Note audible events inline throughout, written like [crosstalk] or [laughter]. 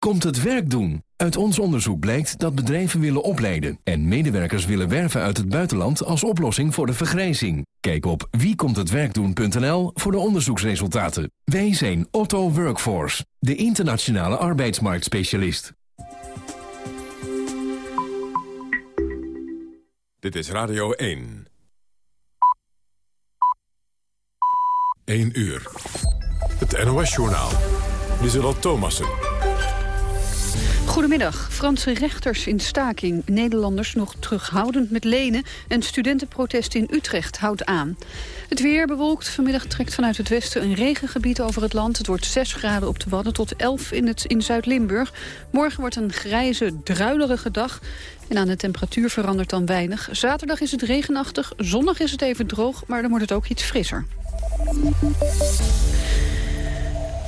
komt het werk doen. Uit ons onderzoek blijkt dat bedrijven willen opleiden... en medewerkers willen werven uit het buitenland als oplossing voor de vergrijzing. Kijk op wiekomthetwerkdoen.nl voor de onderzoeksresultaten. Wij zijn Otto Workforce, de internationale arbeidsmarktspecialist. Dit is Radio 1. 1 uur. Het NOS-journaal. Lieselot Thomassen. Goedemiddag. Franse rechters in staking. Nederlanders nog terughoudend met lenen. En studentenprotest in Utrecht houdt aan. Het weer bewolkt. Vanmiddag trekt vanuit het westen een regengebied over het land. Het wordt 6 graden op de Wadden tot 11 in, het, in Zuid-Limburg. Morgen wordt een grijze, druilerige dag. En aan de temperatuur verandert dan weinig. Zaterdag is het regenachtig. Zondag is het even droog, maar dan wordt het ook iets frisser.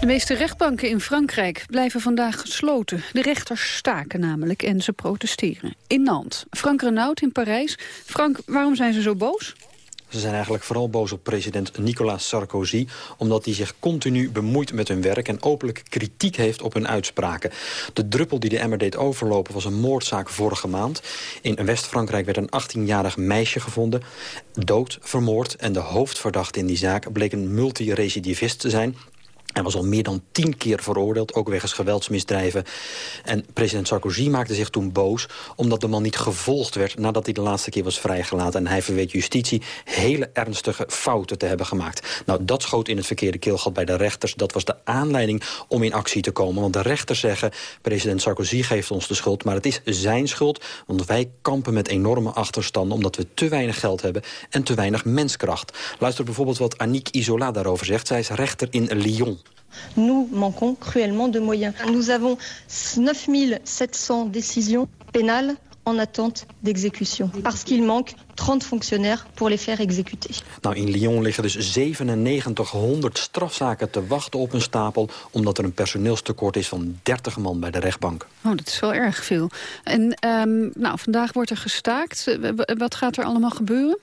De meeste rechtbanken in Frankrijk blijven vandaag gesloten. De rechters staken namelijk en ze protesteren. In Nantes. Frank Renaud in Parijs. Frank, waarom zijn ze zo boos? Ze zijn eigenlijk vooral boos op president Nicolas Sarkozy... omdat hij zich continu bemoeit met hun werk... en openlijk kritiek heeft op hun uitspraken. De druppel die de emmer deed overlopen was een moordzaak vorige maand. In West-Frankrijk werd een 18-jarig meisje gevonden... dood, vermoord en de hoofdverdachte in die zaak... bleek een multirecidivist te zijn... Hij was al meer dan tien keer veroordeeld, ook wegens geweldsmisdrijven. En president Sarkozy maakte zich toen boos... omdat de man niet gevolgd werd nadat hij de laatste keer was vrijgelaten. En hij verweet justitie hele ernstige fouten te hebben gemaakt. Nou, dat schoot in het verkeerde keelgat bij de rechters. Dat was de aanleiding om in actie te komen. Want de rechters zeggen, president Sarkozy geeft ons de schuld... maar het is zijn schuld, want wij kampen met enorme achterstanden... omdat we te weinig geld hebben en te weinig menskracht. Luister bijvoorbeeld wat Annick Isola daarover zegt. Zij is rechter in Lyon. Nous manquons cruellement de moyens. Nous avons 9700 décisions pénales en attente d'exécution. Parce qu'il manque 30 fonctionnaires pour les faire exécuter. Nou, in Lyon liggen dus 9700 strafzaken te wachten op een stapel... omdat er een personeelstekort is van 30 man bij de rechtbank. Oh, dat is wel erg veel. En um, nou, vandaag wordt er gestaakt. Wat gaat er allemaal gebeuren?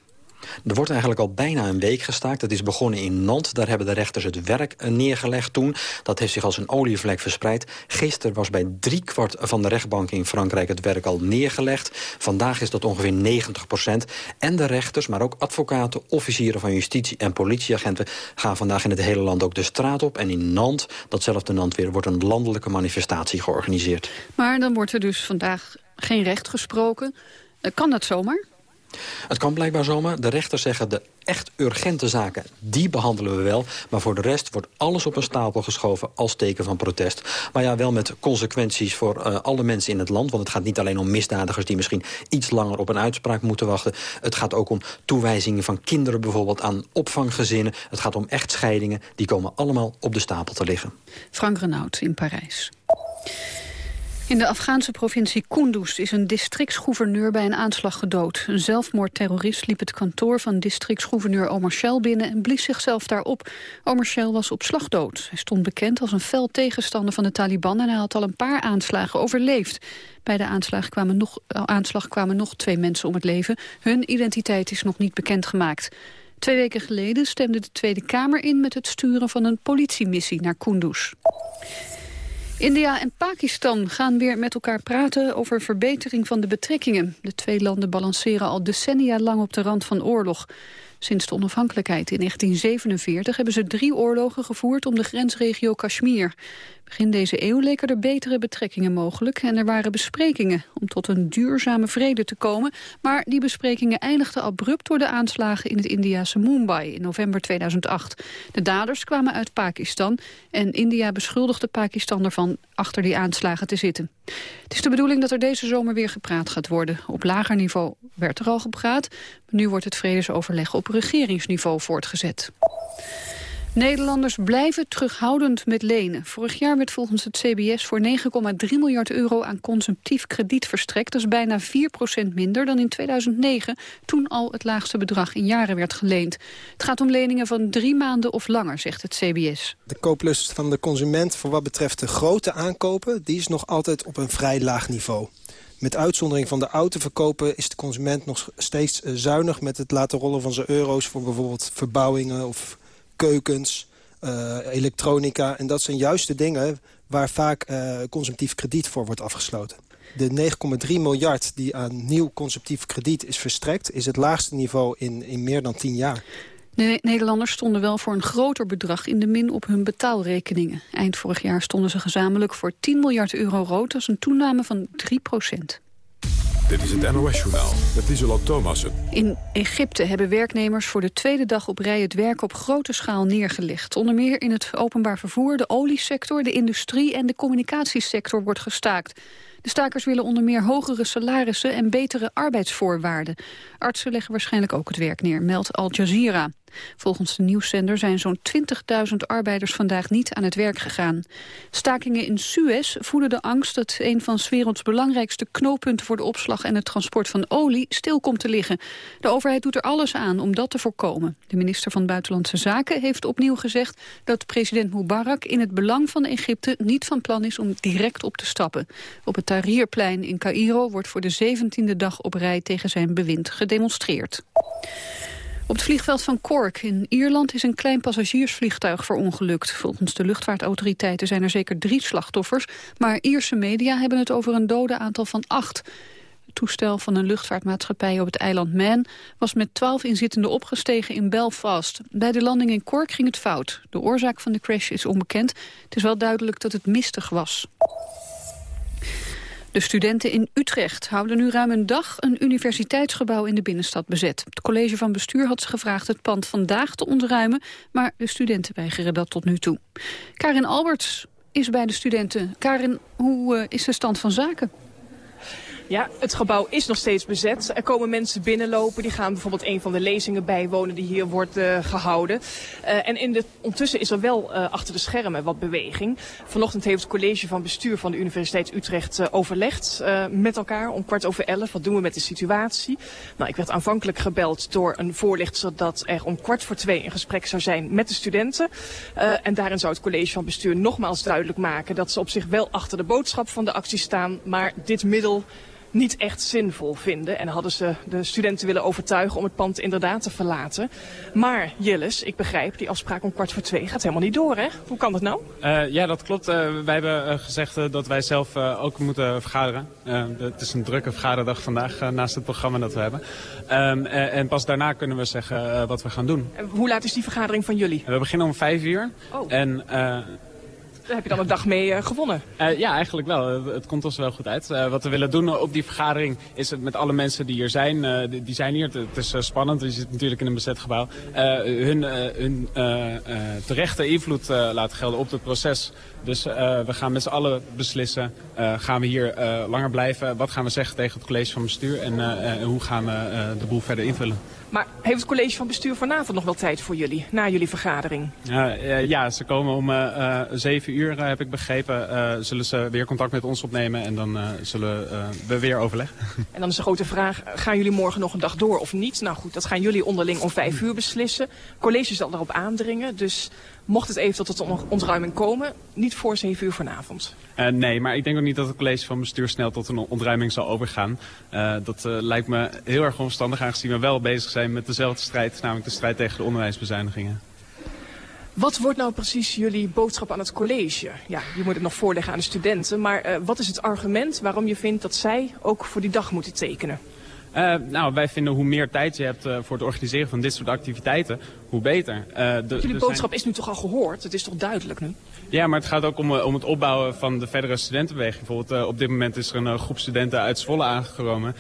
Er wordt eigenlijk al bijna een week gestaakt. Dat is begonnen in Nantes. Daar hebben de rechters het werk eh, neergelegd toen. Dat heeft zich als een olievlek verspreid. Gisteren was bij driekwart van de rechtbanken in Frankrijk het werk al neergelegd. Vandaag is dat ongeveer 90 procent. En de rechters, maar ook advocaten, officieren van justitie en politieagenten... gaan vandaag in het hele land ook de straat op. En in Nantes, datzelfde Nantes weer, wordt een landelijke manifestatie georganiseerd. Maar dan wordt er dus vandaag geen recht gesproken. Eh, kan dat zomaar? Het kan blijkbaar zomaar. De rechters zeggen de echt urgente zaken, die behandelen we wel. Maar voor de rest wordt alles op een stapel geschoven als teken van protest. Maar ja, wel met consequenties voor uh, alle mensen in het land. Want het gaat niet alleen om misdadigers die misschien iets langer op een uitspraak moeten wachten. Het gaat ook om toewijzingen van kinderen bijvoorbeeld aan opvanggezinnen. Het gaat om echtscheidingen. Die komen allemaal op de stapel te liggen. Frank Renaud in Parijs. In de Afghaanse provincie Kunduz is een districtsgouverneur bij een aanslag gedood. Een zelfmoordterrorist liep het kantoor van districtsgouverneur Omar Shell binnen en blies zichzelf daarop. Omar Shell was op slag dood. Hij stond bekend als een fel tegenstander van de Taliban en hij had al een paar aanslagen overleefd. Bij de aanslag kwamen nog, aanslag kwamen nog twee mensen om het leven. Hun identiteit is nog niet bekendgemaakt. Twee weken geleden stemde de Tweede Kamer in met het sturen van een politiemissie naar Kunduz. India en Pakistan gaan weer met elkaar praten over verbetering van de betrekkingen. De twee landen balanceren al decennia lang op de rand van oorlog. Sinds de onafhankelijkheid in 1947 hebben ze drie oorlogen gevoerd om de grensregio Kashmir. Begin deze eeuw leken er betere betrekkingen mogelijk en er waren besprekingen om tot een duurzame vrede te komen. Maar die besprekingen eindigden abrupt door de aanslagen in het Indiase Mumbai in november 2008. De daders kwamen uit Pakistan en India beschuldigde Pakistan ervan achter die aanslagen te zitten. Het is de bedoeling dat er deze zomer weer gepraat gaat worden. Op lager niveau werd er al gepraat, maar nu wordt het vredesoverleg op regeringsniveau voortgezet. Nederlanders blijven terughoudend met lenen. Vorig jaar werd volgens het CBS voor 9,3 miljard euro aan consumptief krediet verstrekt. Dat is bijna 4% minder dan in 2009, toen al het laagste bedrag in jaren werd geleend. Het gaat om leningen van drie maanden of langer, zegt het CBS. De kooplust van de consument voor wat betreft de grote aankopen, die is nog altijd op een vrij laag niveau. Met uitzondering van de autoverkopen is de consument nog steeds eh, zuinig... met het laten rollen van zijn euro's voor bijvoorbeeld verbouwingen of keukens, uh, elektronica. En dat zijn juist de dingen waar vaak consumptief krediet voor wordt afgesloten. De 9,3 miljard die aan nieuw consumptief krediet is verstrekt... is het laagste niveau in, in meer dan 10 jaar. De Nederlanders stonden wel voor een groter bedrag in de min op hun betaalrekeningen. Eind vorig jaar stonden ze gezamenlijk voor 10 miljard euro rood. Dat is een toename van 3 procent. Dit is het NOS-journaal met Isola Thomassen. In Egypte hebben werknemers voor de tweede dag op rij het werk op grote schaal neergelegd. Onder meer in het openbaar vervoer, de oliesector, de industrie en de communicatiesector wordt gestaakt. De stakers willen onder meer hogere salarissen en betere arbeidsvoorwaarden. Artsen leggen waarschijnlijk ook het werk neer, meldt Al Jazeera. Volgens de nieuwszender zijn zo'n 20.000 arbeiders vandaag niet aan het werk gegaan. Stakingen in Suez voeden de angst dat een van 's werelds belangrijkste knooppunten voor de opslag en het transport van olie stil komt te liggen. De overheid doet er alles aan om dat te voorkomen. De minister van Buitenlandse Zaken heeft opnieuw gezegd dat president Mubarak in het belang van Egypte niet van plan is om direct op te stappen. Op het Tahrirplein in Cairo wordt voor de zeventiende dag op rij tegen zijn bewind gedemonstreerd. Op het vliegveld van Cork in Ierland is een klein passagiersvliegtuig verongelukt. Volgens de luchtvaartautoriteiten zijn er zeker drie slachtoffers... maar Ierse media hebben het over een dode aantal van acht. Het toestel van een luchtvaartmaatschappij op het eiland Man... was met twaalf inzittenden opgestegen in Belfast. Bij de landing in Cork ging het fout. De oorzaak van de crash is onbekend. Het is wel duidelijk dat het mistig was. De studenten in Utrecht houden nu ruim een dag een universiteitsgebouw in de binnenstad bezet. Het college van bestuur had ze gevraagd het pand vandaag te ontruimen, maar de studenten weigeren dat tot nu toe. Karin Alberts is bij de studenten. Karin, hoe uh, is de stand van zaken? Ja, het gebouw is nog steeds bezet. Er komen mensen binnenlopen. Die gaan bijvoorbeeld een van de lezingen bijwonen die hier wordt uh, gehouden. Uh, en in de, ondertussen is er wel uh, achter de schermen wat beweging. Vanochtend heeft het college van bestuur van de Universiteit Utrecht overlegd met elkaar om kwart over elf. Wat doen we met de situatie? Nou, ik werd aanvankelijk gebeld door een voorlichter dat er om kwart voor twee een gesprek zou zijn met de studenten. en daarin zou het college van bestuur nogmaals duidelijk maken dat ze op zich wel achter de boodschap van de actie staan. Maar dit middel niet echt zinvol vinden. En hadden ze de studenten willen overtuigen om het pand inderdaad te verlaten. Maar Jilles, ik begrijp, die afspraak om kwart voor twee gaat helemaal niet door, hè? Hoe kan dat nou? Uh, ja, dat klopt. Uh, wij hebben uh, gezegd dat wij zelf ook moeten vergaderen. het is een drukke vergaderdag vandaag naast het programma dat we hebben. Um, en pas daarna kunnen we zeggen wat we gaan doen. En hoe laat is die vergadering van jullie? We beginnen om vijf uur. Oh. En daar heb je dan een dag mee uh, gewonnen. Uh, ja, eigenlijk wel. Het komt ons wel goed uit. Wat we willen doen op die vergadering is met alle mensen die hier zijn. Die, die, zijn hier. Het, is spannend. Je zit natuurlijk in een bezet gebouw. hun hun terechte invloed laten gelden op het proces. Dus we gaan met z'n allen beslissen. gaan we hier langer blijven? Wat gaan we zeggen tegen het college van bestuur? En hoe gaan we de boel verder invullen? Maar heeft het college van bestuur vanavond nog wel tijd voor jullie, na jullie vergadering? Uh, ja, ze komen om uh, zeven uur, heb ik begrepen. zullen ze weer contact met ons opnemen en dan zullen we weer overleggen. [laughs] En dan is de grote vraag, gaan jullie morgen nog een dag door of niet? Nou goed, dat gaan jullie onderling om vijf uur beslissen. Het college zal erop aandringen, dus mocht het even tot een ontruiming komen, niet voor 7 uur vanavond. Uh, nee, maar ik denk ook niet dat het college van bestuur snel tot een ontruiming zal overgaan. Uh, dat uh, lijkt me heel erg onverstandig aangezien we wel bezig zijn met dezelfde strijd, namelijk de strijd tegen de onderwijsbezuinigingen. Wat wordt nou precies jullie boodschap aan het college? Ja, je moet het nog voorleggen aan de studenten, maar wat is het argument waarom je vindt dat zij ook voor die dag moeten tekenen? Uh, nou, wij vinden hoe meer tijd je hebt uh, voor het organiseren van dit soort activiteiten, hoe beter. Uh, de, Jullie boodschap is nu toch al gehoord? Het is toch duidelijk nu? Ja, maar het gaat ook om, om het opbouwen van de verdere studentenbeweging. Bijvoorbeeld op dit moment is er een groep studenten uit Zwolle aangekomen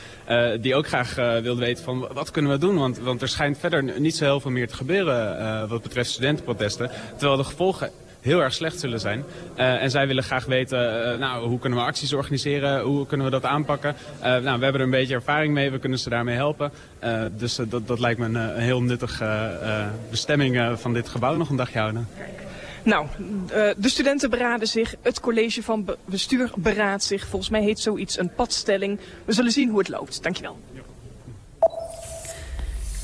die ook graag wilden weten van wat kunnen we doen? Want, want er schijnt verder niet zo heel veel meer te gebeuren wat betreft studentenprotesten. Terwijl de gevolgen heel erg slecht zullen zijn. Uh, en zij willen graag weten, uh, nou, hoe kunnen we acties organiseren, hoe kunnen we dat aanpakken. Uh, nou, we hebben er een beetje ervaring mee, we kunnen ze daarmee helpen. dus dat, dat lijkt me een, een heel nuttige bestemming van dit gebouw nog een dagje houden. Nou, de studenten beraden zich, het college van bestuur beraadt zich. Volgens mij heet zoiets een padstelling. We zullen zien hoe het loopt. Dankjewel.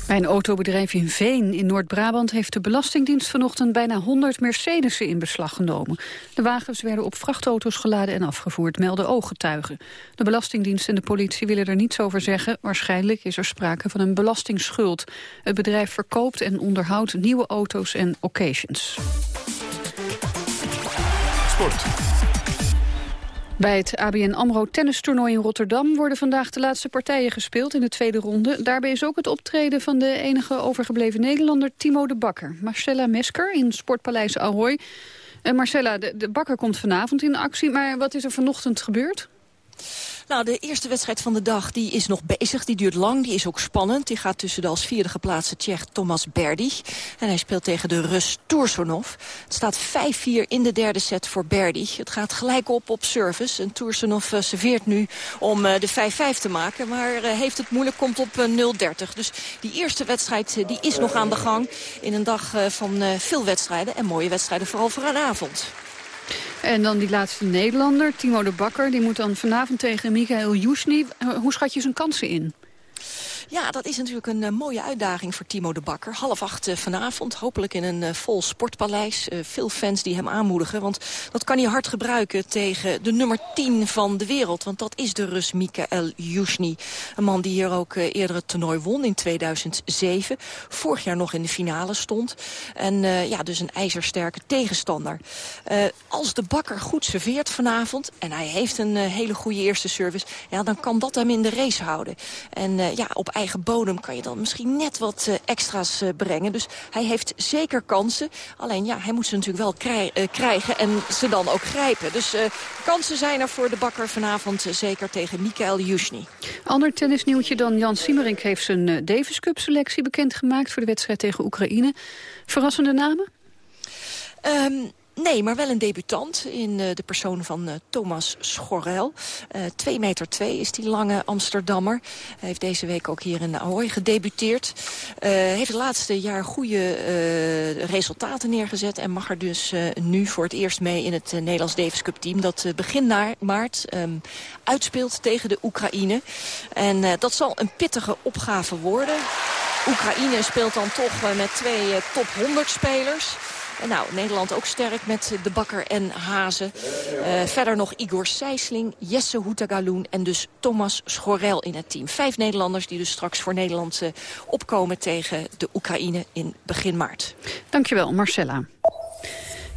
Bij een autobedrijf in Veen in Noord-Brabant heeft de Belastingdienst vanochtend bijna 100 Mercedes'en in beslag genomen. De wagens werden op vrachtauto's geladen en afgevoerd, melden ooggetuigen. De Belastingdienst en de politie willen er niets over zeggen. Waarschijnlijk is er sprake van een belastingsschuld. Het bedrijf verkoopt en onderhoudt nieuwe auto's en occasions. Sport. Bij het ABN AMRO tennistoernooi in Rotterdam worden vandaag de laatste partijen gespeeld in de tweede ronde. Daarbij is ook het optreden van de enige overgebleven Nederlander Timo de Bakker. Marcella Mesker in Sportpaleis Ahoy. Uh, Marcella, de, de Bakker komt vanavond in actie, maar wat is er vanochtend gebeurd? Nou, de eerste wedstrijd van de dag die is nog bezig. Die duurt lang, die is ook spannend. Die gaat tussen de als vierde geplaatste Tsjech Thomas Berdy. En hij speelt tegen de Rus Toursonov. Het staat 5-4 in de derde set voor Berdy. Het gaat gelijk op op service. En Toursonov uh, serveert nu om uh, de 5-5 te maken. Maar uh, heeft het moeilijk, komt op 0-30. Dus die eerste wedstrijd die is nog aan de gang. In een dag van veel wedstrijden. En mooie wedstrijden, vooral voor een avond. En dan die laatste Nederlander, Timo de Bakker. Die moet dan vanavond tegen Michael Jusni. Hoe schat je zijn kansen in? Ja, dat is natuurlijk een uh, mooie uitdaging voor Timo de Bakker. Half acht uh, vanavond, hopelijk in een uh, vol sportpaleis. veel fans die hem aanmoedigen, want dat kan hij hard gebruiken tegen de nummer 10 van de wereld. Want dat is de Rus Mikael Yushny. Een man die hier ook eerder het toernooi won in 2007. Vorig jaar nog in de finale stond. En ja, dus een ijzersterke tegenstander. als de Bakker goed serveert vanavond, en hij heeft een hele goede eerste service... Ja, dan kan dat hem in de race houden. En ja, op eigen bodem kan je dan misschien net wat uh, extra's uh, brengen. Dus hij heeft zeker kansen. Alleen ja, hij moet ze natuurlijk wel krij uh, krijgen en ze dan ook grijpen. Dus kansen zijn er voor de bakker vanavond zeker tegen Mikael Jusny. Ander tennisnieuwtje dan Jan Siemerink heeft zijn Davis Cup selectie bekendgemaakt voor de wedstrijd tegen Oekraïne. Verrassende namen? Um, Nee, maar wel een debutant in uh, de persoon van uh, Thomas Schorel. Uh, 2 meter 2 is die lange Amsterdammer. Hij heeft deze week ook hier in Ahoy gedebuteerd. heeft het laatste jaar goede resultaten neergezet... en mag er dus nu voor het eerst mee in het Nederlands Davis Cup team... dat begin maart um, uitspeelt tegen de Oekraïne. En dat zal een pittige opgave worden. Oekraïne speelt dan toch met twee top 100 spelers... En nou, Nederland ook sterk met De Bakker en Hazen. Uh, verder nog Igor Sijsling, Jesse Houtagaloen en dus Thomas Schorel in het team. Vijf Nederlanders die dus straks voor Nederland uh, opkomen tegen de Oekraïne in begin maart. Dankjewel, Marcella.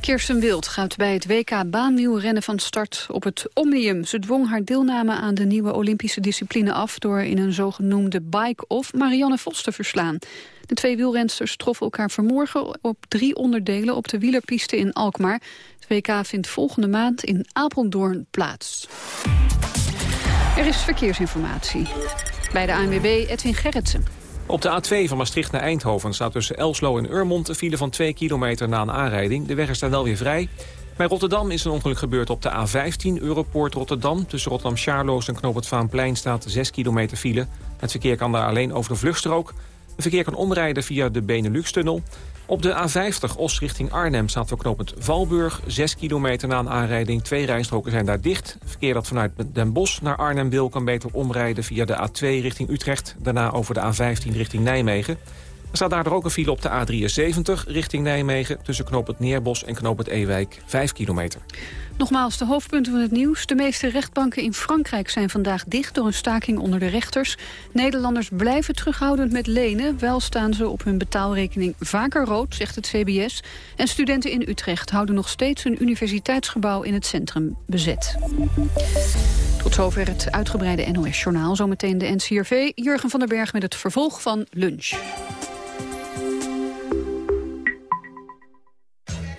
Kirsten Wild gaat bij het WK baanwielrennen van start op het Omnium. Ze dwong haar deelname aan de nieuwe Olympische discipline af... door in een zogenoemde bike-off Marianne Vos te verslaan. De twee wielrensters troffen elkaar vanmorgen op drie onderdelen op de wielerpiste in Alkmaar. Het WK vindt volgende maand in Apeldoorn plaats. Er is verkeersinformatie. Bij de ANWB Edwin Gerritsen. Op de A2 van Maastricht naar Eindhoven staat tussen Elslo en Urmond... een file van 2 kilometer na een aanrijding. De weg is daar wel weer vrij. Bij Rotterdam is een ongeluk gebeurd op de A15 Europoort Rotterdam. Tussen Rotterdam-Charloes en Knoop staat 6 kilometer file. Het verkeer kan daar alleen over de vluchtstrook. Verkeer kan omrijden via de Benelux-tunnel. Op de A50 Os richting Arnhem staat voor knooppunt Valburg. 6 kilometer na een aanrijding. Twee rijstroken zijn daar dicht. Verkeer dat vanuit Den Bosch naar Arnhem wil... kan beter omrijden via de A2 richting Utrecht. Daarna over de A15 richting Nijmegen. Er staat daardoor ook een file op de A73 richting Nijmegen... tussen knooppunt Neerbos en knooppunt Ewijk, 5 kilometer. Nogmaals, de hoofdpunten van het nieuws. De meeste rechtbanken in Frankrijk zijn vandaag dicht door een staking onder de rechters. Nederlanders blijven terughoudend met lenen. Wel staan ze op hun betaalrekening vaker rood, zegt het CBS. En studenten in Utrecht houden nog steeds een universiteitsgebouw in het centrum bezet. Tot zover het uitgebreide NOS-journaal. Zometeen de NCRV. Jurgen van der Berg met het vervolg van Lunch.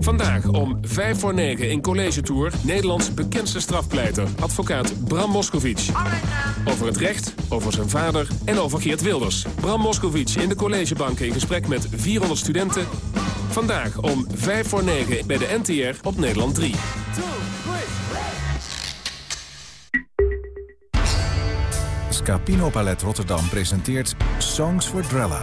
Vandaag om 5 voor 9 in College Tour... Nederlands bekendste strafpleiter, advocaat Bram Moskovic. Over het recht, over zijn vader en over Geert Wilders. Bram Moskovic in de collegebanken in gesprek met 400 studenten. Vandaag om 5 voor 9 bij de NTR op Nederland 3. Scapino Ballet Rotterdam presenteert Songs for Drella...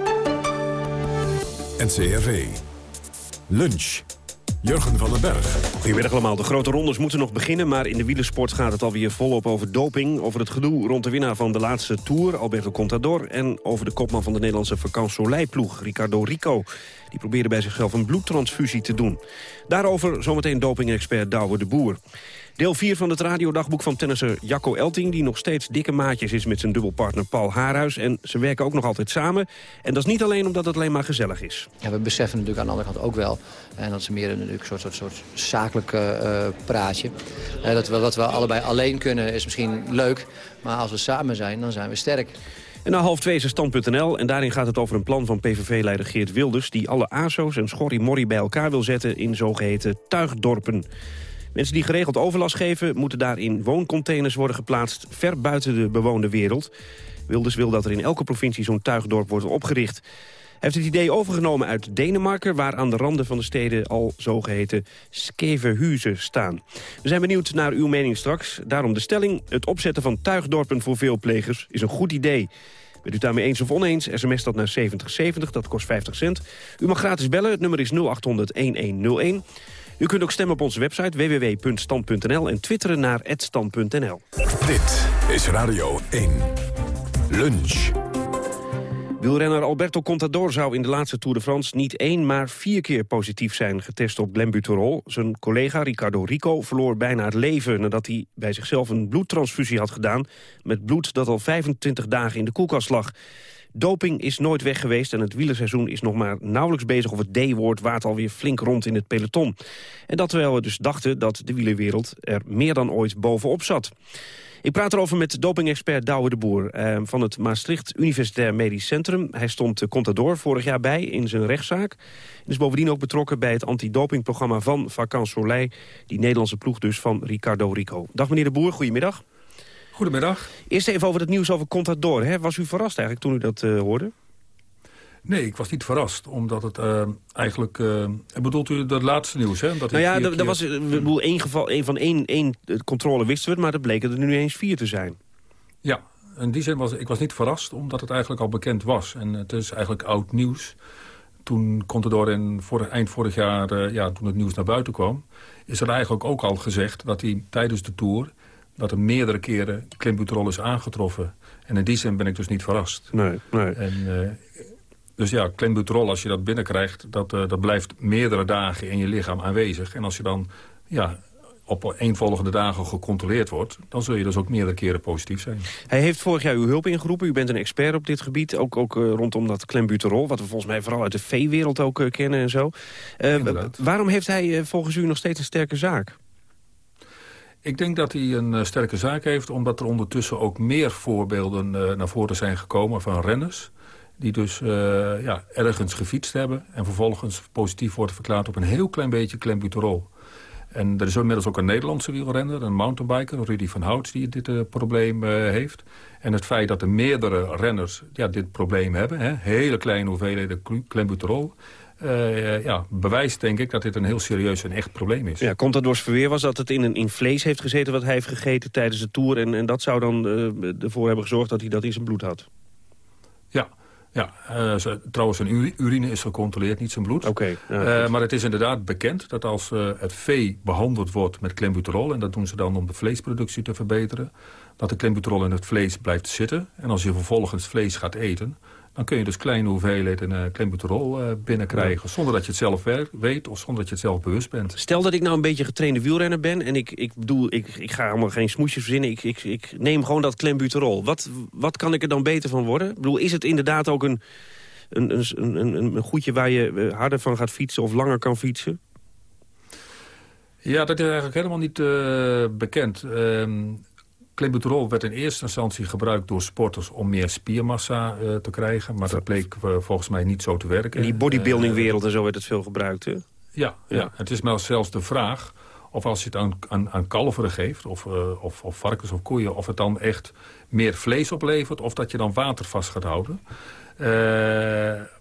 NCRV. Lunch. Jurgen van den Berg. Goedemiddag allemaal. De grote rondes moeten nog beginnen... maar in de wielersport gaat het alweer volop over doping... over het gedoe rond de winnaar van de laatste Tour, Alberto Contador... en over de kopman van de Nederlandse Vakant Soleil-ploeg, Ricardo Rico. Die probeerde bij zichzelf een bloedtransfusie te doen. Daarover zometeen doping-expert Douwe de Boer. Deel 4 van het radiodagboek van tennisser Jacco Elting... die nog steeds dikke maatjes is met zijn dubbelpartner Paul Haarhuis. En ze werken ook nog altijd samen. En dat is niet alleen omdat het alleen maar gezellig is. Ja, we beseffen natuurlijk aan de andere kant ook wel... en dat is meer een, soort, soort, soort zakelijk uh, praatje... Uh, dat we wat we allebei alleen kunnen is misschien leuk... maar als we samen zijn, dan zijn we sterk. En na half twee is er stand.nl en daarin gaat het over een plan van PVV-leider Geert Wilders... die alle ASO's en schorrimorrie bij elkaar wil zetten in zogeheten tuigdorpen. Mensen die geregeld overlast geven... moeten daar in wooncontainers worden geplaatst... ver buiten de bewoonde wereld. Wilders wil dat er in elke provincie zo'n tuigdorp wordt opgericht. Hij heeft het idee overgenomen uit Denemarken... waar aan de randen van de steden al zogeheten skeverhuizen staan. We zijn benieuwd naar uw mening straks. Daarom de stelling, het opzetten van tuigdorpen voor veel plegers is een goed idee. Bent u daarmee eens of oneens, sms dat naar 7070, dat kost 50 cent. U mag gratis bellen, het nummer is 0800-1101. U kunt ook stemmen op onze website www.stand.nl en twitteren naar @stand.nl. Dit is Radio 1. Lunch. Wielrenner Alberto Contador zou in de laatste Tour de France niet één, maar vier keer positief zijn getest op glenbuterol. Zijn collega Ricardo Rico verloor bijna het leven nadat hij bij zichzelf een bloedtransfusie had gedaan met bloed dat al 25 dagen in de koelkast lag. Doping is nooit weg geweest en het wielerseizoen is nog maar nauwelijks bezig... of het D-woord waart alweer flink rond in het peloton. En dat terwijl we dus dachten dat de wielerwereld er meer dan ooit bovenop zat. Ik praat erover met dopingexpert Douwe de Boer eh, van het Maastricht Universitair Medisch Centrum. Hij stond uh, Contador vorig jaar bij in zijn rechtszaak. En is bovendien ook betrokken bij het antidopingprogramma van Vakant Soleil. Die Nederlandse ploeg dus van Ricardo Rico. Dag meneer de Boer, goedemiddag. Goedemiddag. Eerst even over het nieuws over Contador. Hè? Was u verrast eigenlijk toen u dat uh, hoorde? Nee, ik was niet verrast, omdat het uh, eigenlijk... Uh, bedoelt u dat laatste nieuws, hè? Dat nou ja, er was ik bedoel, één geval één van één, één controle wisten we het... maar dat bleek er nu eens vier te zijn. Ja, in die zin was ik was niet verrast, omdat het eigenlijk al bekend was. En het is eigenlijk oud nieuws. Toen Contador in vorig, eind vorig jaar, uh, ja, toen het nieuws naar buiten kwam... is er eigenlijk ook al gezegd dat hij tijdens de Tour dat er meerdere keren klimbuterol is aangetroffen. En in die zin ben ik dus niet verrast. Nee, nee. En, uh, dus ja, klimbuterol, als je dat binnenkrijgt... Dat, uh, dat blijft meerdere dagen in je lichaam aanwezig. En als je dan ja, op eenvolgende dagen gecontroleerd wordt... dan zul je dus ook meerdere keren positief zijn. Hij heeft vorig jaar uw hulp ingeroepen. U bent een expert op dit gebied, ook, ook uh, rondom dat klembuterol... wat we volgens mij vooral uit de vee-wereld ook uh, kennen en zo. waarom heeft hij volgens u nog steeds een sterke zaak? Ik denk dat hij een sterke zaak heeft... omdat er ondertussen ook meer voorbeelden naar voren zijn gekomen van renners... die dus uh, ja, ergens gefietst hebben... en vervolgens positief worden verklaard op een heel klein beetje klembuterol. En er is inmiddels ook een Nederlandse wielrenner, een mountainbiker... Rudy van Houts, die dit probleem heeft. En het feit dat er meerdere renners ja, dit probleem hebben... Hè, hele kleine hoeveelheden klembuterol... Uh, ja, bewijst denk ik dat dit een heel serieus en echt probleem is. Ja, komt dat door verweer was dat het in, een, in vlees heeft gezeten... wat hij heeft gegeten tijdens de Tour... en, en dat zou dan ervoor hebben gezorgd dat hij dat in zijn bloed had? Ja, ja, uh, ze, trouwens zijn urine is gecontroleerd, niet zijn bloed. Oké. Okay, uh, maar het is inderdaad bekend dat als uh, het vee behandeld wordt met klembuterol... en dat doen ze dan om de vleesproductie te verbeteren... dat de klembuterol in het vlees blijft zitten. En als je vervolgens vlees gaat eten dan kun je dus kleine hoeveelheden uh, klembuterol uh, binnenkrijgen... zonder dat je het zelf weet of zonder dat je het zelf bewust bent. Stel dat ik nou een beetje getrainde wielrenner ben... en ik, ik bedoel, ik, ik ga allemaal geen smoesjes verzinnen... Ik, ik, ik neem gewoon dat klembuterol. Wat, wat kan ik er dan beter van worden? Ik bedoel, is het inderdaad ook een, een, een, een, een goedje waar je harder van gaat fietsen... of langer kan fietsen? Ja, dat is eigenlijk helemaal niet uh, bekend. Um, Klembuterol werd in eerste instantie gebruikt door sporters om meer spiermassa uh, te krijgen. Maar dat bleek uh, volgens mij niet zo te werken. In die bodybuildingwereld en zo werd het veel gebruikt, hè? Ja, ja. ja. het is maar zelfs de vraag of als je het aan, aan, aan kalveren geeft, of, uh, of, of, varkens of koeien... of het dan echt meer vlees oplevert, of dat je dan water vast gaat houden.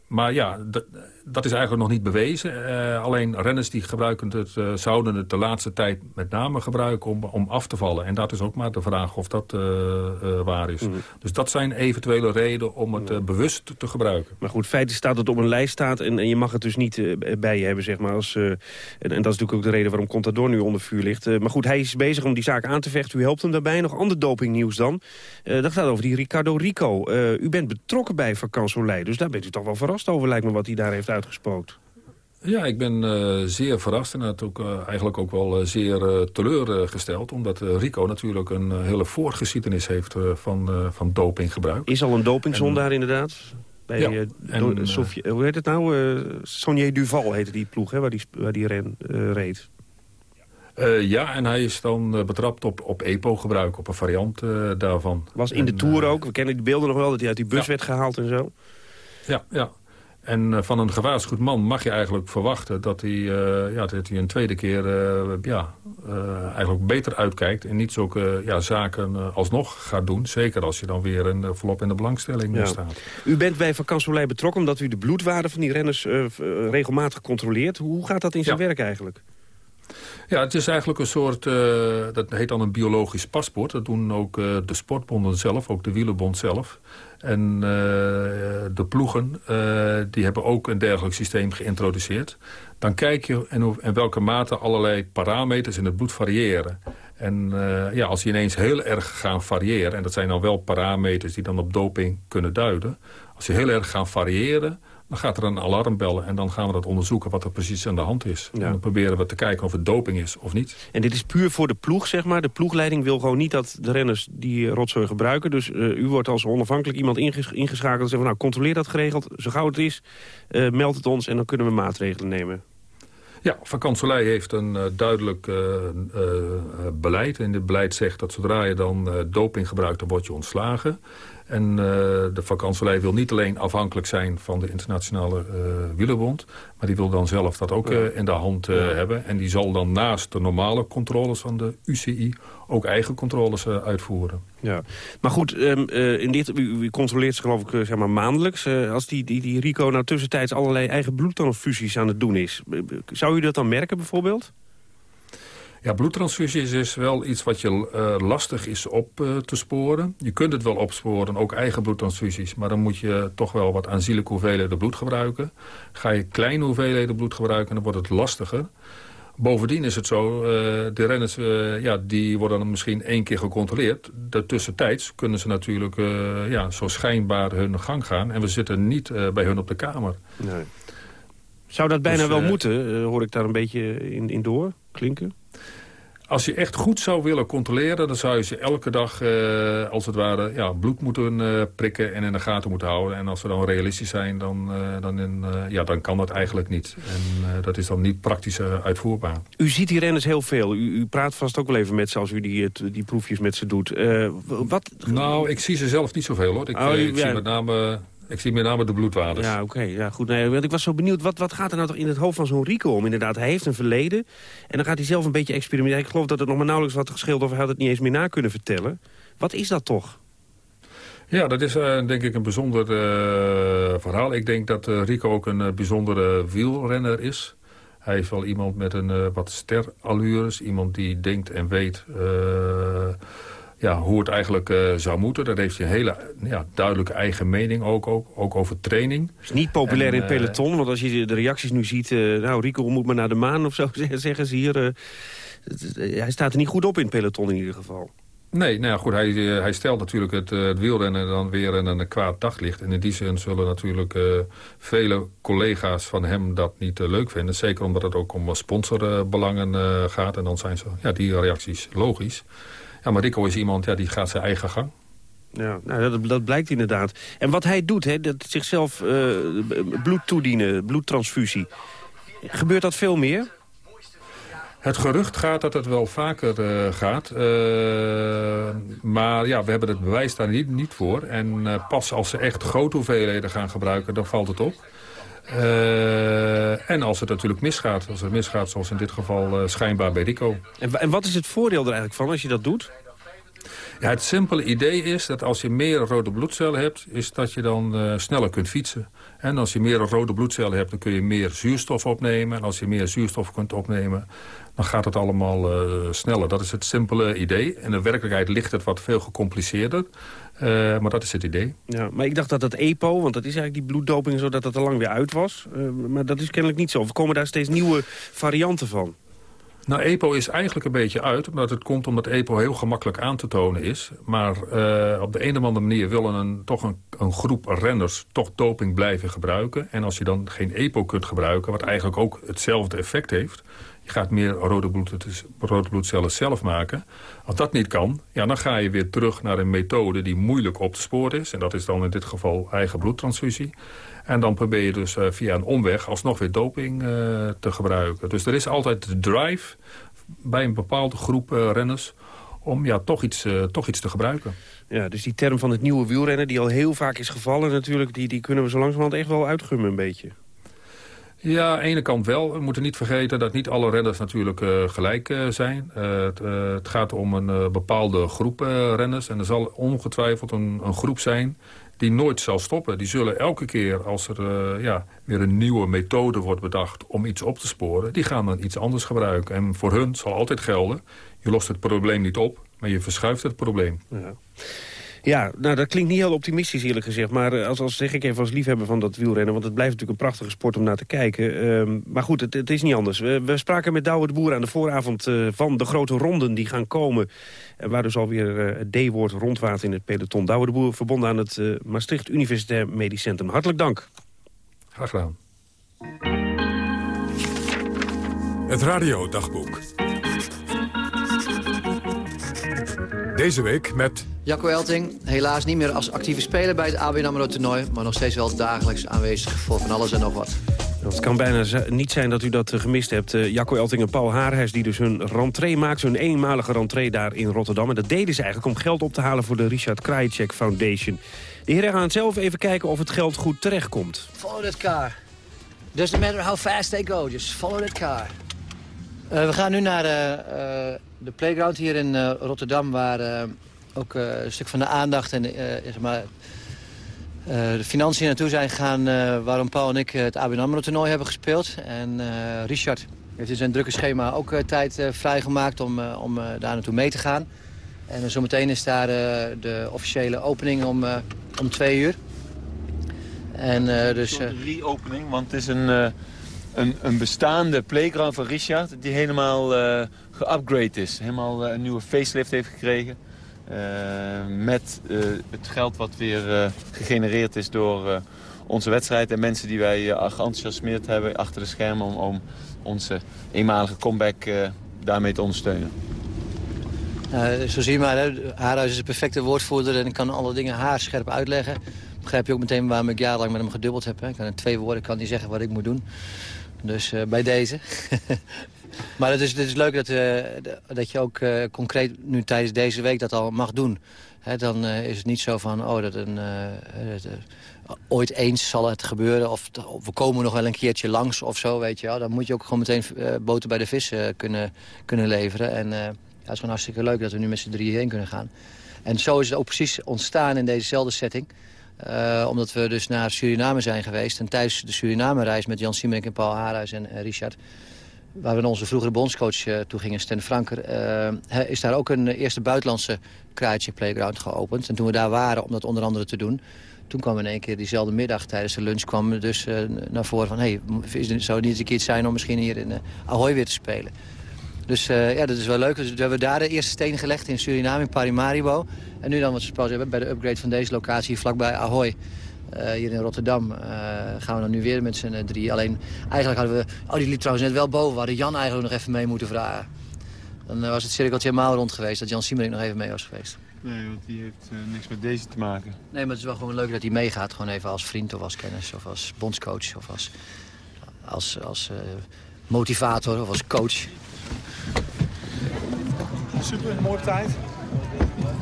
maar ja, dat is eigenlijk nog niet bewezen. Eh, alleen renners die gebruiken het, eh, zouden het de laatste tijd met name gebruiken om, om af te vallen. En dat is ook maar de vraag of dat eh, waar is. Dus dat zijn eventuele redenen om het bewust te gebruiken. Maar goed, feit is staat dat het op een lijst staat... en, en je mag het dus niet bij je hebben, zeg maar. Als, en, en dat is natuurlijk ook de reden waarom Contador nu onder vuur ligt. Maar goed, hij is bezig om die zaak aan te vechten. U helpt hem daarbij. Nog ander dopingnieuws dan. Dat gaat over die Ricardo Rico. U bent betrokken bij Vakant Soleil, dus daar bent u toch wel verrast over, lijkt me, wat hij daar heeft uitgespookt. Ja, ik ben eh, zeer verrast en het ook, eh, eigenlijk ook wel eh, zeer teleurgesteld. Omdat Rico natuurlijk een hele voorgeschiedenis heeft van, van dopinggebruik. Is al een dopingzondaar inderdaad. Bij, Ja, en, Sofie- hoe heet het nou? Sonier Duval heette die ploeg, hè, waar die, waar die ren, eh, reed. Eh, ja, en hij is dan betrapt op, op EPO-gebruik, op een variant daarvan. Was in de En, Tour ook. We kennen die beelden nog wel, dat hij uit die bus werd gehaald en zo. Ja, ja. En eh, van een gewaarschuwd man mag je eigenlijk verwachten dat hij, eh, ja, dat hij een tweede keer eh, ja, eigenlijk beter uitkijkt. En niet zulke ja, zaken alsnog gaat doen. Zeker als je dan weer een, volop in de belangstelling Ja. staat. U bent bij Vakant Soleil betrokken omdat u de bloedwaarde van die renners regelmatig controleert. Hoe gaat dat in zijn Ja. werk eigenlijk? Ja, het is eigenlijk een soort, dat heet dan een biologisch paspoort. Dat doen ook de sportbonden zelf, ook de wielerbond zelf. En eh, de ploegen, eh, die hebben ook een dergelijk systeem geïntroduceerd. Dan kijk je in, welke mate allerlei parameters in het bloed variëren. En eh, ja, als die ineens heel erg gaan variëren... en dat zijn dan wel parameters die dan op doping kunnen duiden... als die heel erg gaan variëren, dan gaat er een alarm bellen... en dan gaan we dat onderzoeken wat er precies aan de hand is. En dan proberen we te kijken of het doping is of niet. En dit is puur voor de ploeg, zeg maar. De ploegleiding wil gewoon niet dat de renners die eh, rotzooi gebruiken. Dus eh, u wordt als onafhankelijk iemand inges- ingeschakeld... en zegt van, nou, controleer dat geregeld. Zo gauw het is, eh, meld het ons en dan kunnen we maatregelen nemen. Ja, Vakant Soleil heeft een duidelijk beleid. En dit beleid zegt dat zodra je dan doping gebruikt, dan word je ontslagen. En eh, de Vakant Soleil wil niet alleen afhankelijk zijn van de internationale eh wielerbond... maar die wil dan zelf dat ook eh, in de hand hebben. En die zal dan naast de normale controles van de UCI ook eigen controles uitvoeren. Ja, maar goed, ehm, eh, in dit, u, u controleert ze geloof ik zeg maar maandelijks. Als die, die, die Rico nou tussentijds allerlei eigen bloedtransfusies aan het doen is... zou u dat dan merken bijvoorbeeld? Ja, bloedtransfusies is wel iets wat je eh, lastig is op eh, te sporen. Je kunt het wel opsporen, ook eigen bloedtransfusies. Maar dan moet je toch wel wat aanzienlijke hoeveelheden bloed gebruiken. Ga je kleine hoeveelheden bloed gebruiken, dan wordt het lastiger. Bovendien is het zo, eh, de renners ja, die worden dan misschien één keer gecontroleerd. Daartussentijds kunnen ze natuurlijk eh, ja, zo schijnbaar hun gang gaan. En we zitten niet eh, bij hun op de kamer. Nee. Zou dat bijna Dus, wel moeten? Hoor ik daar een beetje in, in door klinken? Als je echt goed zou willen controleren... dan zou je ze elke dag, eh, als het ware, ja, bloed moeten eh, prikken... en in de gaten moeten houden. En als we dan realistisch zijn, dan, eh, dan, in, ja, dan kan dat eigenlijk niet. En dat is dan niet praktisch uitvoerbaar. U ziet die renners heel veel. U, u praat vast ook wel even met ze als u die, die proefjes met ze doet. Wat... Nou, ik zie ze zelf niet zoveel, hoor. Ik, Oh, ik, ja. zie, met name, ik zie met name de bloedwaardes. Ja, oké. ja, goed. Nee, want ik was zo benieuwd, wat, wat gaat er nou toch in het hoofd van zo'n Rico om? Inderdaad, hij heeft een verleden. En dan gaat hij zelf een beetje experimenteren. Ik geloof dat het nog maar nauwelijks wat gescheeld of hij had het niet eens meer na kunnen vertellen. Wat is dat toch? Ja, dat is eh, denk ik een bijzonder eh, verhaal. Ik denk dat eh, Rico ook een bijzondere wielrenner is. Hij is wel iemand met een wat sterallures. Iemand die denkt en weet ja, hoe het eigenlijk eh, zou moeten. Daar heeft hij een hele ja, duidelijke eigen mening ook, ook, ook over training. is niet populair En, in het eh, peloton, want als je de reacties nu ziet... eh, nou, Rico moet maar naar de maan of zo, [laughs] zeggen ze hier. het- hij staat er niet goed op in het peloton in ieder geval. Nee, nou ja, goed, hij, hij stelt natuurlijk het, het wielrennen dan weer in een kwaad daglicht. En in die zin zullen natuurlijk vele collega's van hem dat niet leuk vinden. Zeker omdat het ook om sponsorbelangen gaat. En dan zijn ze, ja, die reacties logisch. Ja, maar Rico is iemand, ja, die gaat zijn eigen gang. Ja, nou, dat, dat blijkt inderdaad. En wat hij doet, hè, dat zichzelf eh, bloed toedienen, bloedtransfusie. Gebeurt dat veel meer? Het gerucht gaat dat het wel vaker eh, gaat. Eh, maar ja, we hebben het bewijs daar niet, niet voor. En pas als ze echt grote hoeveelheden gaan gebruiken, dan valt het op. Eh, en als het natuurlijk misgaat. Als het misgaat, zoals in dit geval eh, schijnbaar bij Rico. En, en wat is het voordeel er eigenlijk van als je dat doet? Ja, het simpele idee is dat als je meer rode bloedcellen hebt... is dat je dan uh, sneller kunt fietsen. En als je meer rode bloedcellen hebt, dan kun je meer zuurstof opnemen. En als je meer zuurstof kunt opnemen, dan gaat het allemaal uh, sneller. Dat is het simpele idee. In de werkelijkheid ligt het wat veel gecompliceerder. Uh, maar dat is het idee. Ja, maar ik dacht dat het EPO, want dat is eigenlijk die bloeddoping... zodat het er lang weer uit was. maar dat is kennelijk niet zo. Er komen daar steeds nieuwe varianten van. Nou, EPO is eigenlijk een beetje uit, omdat het komt omdat EPO heel gemakkelijk aan te tonen is. Maar uh, op de een of andere manier willen een, toch een, een, groep renners toch doping blijven gebruiken. En als je dan geen EPO kunt gebruiken, wat eigenlijk ook hetzelfde effect heeft... gaat meer rode, bloed, rode bloedcellen zelf maken. Als dat niet kan, ja, dan ga je weer terug naar een methode die moeilijk op te sporen is. En dat is dan in dit geval eigen bloedtransfusie. En dan probeer je dus uh, via een omweg alsnog weer doping uh, te gebruiken. Dus er is altijd de drive bij een bepaalde groep uh, renners om ja, toch, iets, toch iets te gebruiken. Ja, dus die term van het nieuwe wielrennen, die al heel vaak is gevallen natuurlijk... die, die kunnen we zo langzamerhand echt wel uitgummen een beetje. Ja, aan de ene kant wel. We moeten niet vergeten dat niet alle renners natuurlijk uh, gelijk uh, zijn. Uh, het, gaat om een bepaalde groep renners. En er zal ongetwijfeld een, een, groep zijn die nooit zal stoppen. Die zullen elke keer als er ja, weer een nieuwe methode wordt bedacht om iets op te sporen... die gaan dan iets anders gebruiken. En voor hun zal altijd gelden, je lost het probleem niet op... maar je verschuift het probleem. Ja. Ja, nou dat klinkt niet heel optimistisch eerlijk gezegd. Maar uh, als, als zeg ik even als liefhebber van dat wielrennen... want het blijft natuurlijk een prachtige sport om naar te kijken. Uh, maar goed, het, het, is niet anders. We, we spraken met Douwe de Boer aan de vooravond uh, van de grote ronden die gaan komen. waar dus alweer het D-woord rondwaart in het peloton. Douwe de Boer verbonden aan het Maastricht Universitair Medisch Centrum. Hartelijk dank. Graag gedaan. Het radiodagboek. Deze week met... Jacco Elting, helaas niet meer als actieve speler bij het ABN AMRO toernooi... maar nog steeds wel dagelijks aanwezig voor van alles en nog wat. Het kan bijna niet zijn dat u dat gemist hebt. Uh, Jacco Elting en Paul Haarhuis die dus hun rentree maakt. Hun eenmalige rentree daar in Rotterdam. En dat deden ze eigenlijk om geld op te halen voor de Richard Krajicek Foundation. De heren gaan zelf even kijken of het geld goed terechtkomt. Follow that car. Doesn't matter how fast they go, just follow that car. Uh, we gaan nu naar uh, de playground hier in Rotterdam... waar ook een stuk van de aandacht en zeg maar, de financiën naartoe zijn gegaan... waarom Paul en ik het ABN AMRO-toernooi hebben gespeeld. En Richard heeft in zijn drukke schema ook tijd vrijgemaakt om, om daar naartoe mee te gaan. En zometeen is daar de officiële opening om, om twee uur. En, dus, een reopening, want het is een een, een bestaande playground van Richard... die helemaal uh, geupgrade is. Helemaal uh, een nieuwe facelift heeft gekregen. Uh, met het geld wat weer gegenereerd is door onze wedstrijd... en mensen die wij geenthousiasmeerd hebben achter de schermen... om, om onze eenmalige comeback daarmee te ondersteunen. zo zie je maar, hè? Haarhuis is een perfecte woordvoerder... en kan alle dingen haarscherp uitleggen begrijp je ook meteen waarom ik jarenlang met hem gedubbeld heb. Hè. Ik kan in twee woorden kan hij zeggen wat ik moet doen. Dus bij deze. [laughs] maar het is, het is leuk dat, uh, dat je ook uh, concreet nu tijdens deze week dat al mag doen. Dan is het niet zo van, oh, dat een, ooit eens zal het gebeuren... Of, we komen nog wel een keertje langs of zo, weet je. Dan moet je ook gewoon meteen boter bij de vis kunnen, kunnen leveren. En ja, het is gewoon hartstikke leuk dat we nu met z'n drieën heen kunnen gaan. En zo is het ook precies ontstaan in dezezelfde setting... Omdat we dus naar Suriname zijn geweest. En tijdens de Suriname-reis met Jan Siemenk en Paul Haarhuis en Richard... waar we onze vroegere bondscoach uh, toe gingen, Sten Franker... Uh, is daar ook een eerste buitenlandse Krajicek Playground geopend. En toen we daar waren om dat onder andere te doen... toen kwam in één keer diezelfde middag tijdens de lunch... kwam dus naar voren van... hey, zou het niet eens een keer zijn om misschien hier in Ahoy weer te spelen... Dus ja, dat is wel leuk. Dus we hebben daar de eerste steen gelegd in Suriname, in Parimaribo. En nu dan wat we hebben bij de upgrade van deze locatie vlakbij Ahoy. Uh, hier in Rotterdam uh, gaan we dan nu weer met z'n drie. Alleen eigenlijk hadden we... Oh, die liep trouwens net wel boven. We hadden Jan eigenlijk nog even mee moeten vragen. Dan was het cirkeltje helemaal rond geweest. Dat Jan Siemerink nog even mee was geweest. Nee, want die heeft niks met deze te maken. Nee, maar het is wel gewoon leuk dat hij meegaat. Gewoon even als vriend of als kennis of als bondscoach of als, als, als motivator of als coach. Super, mooie tijd.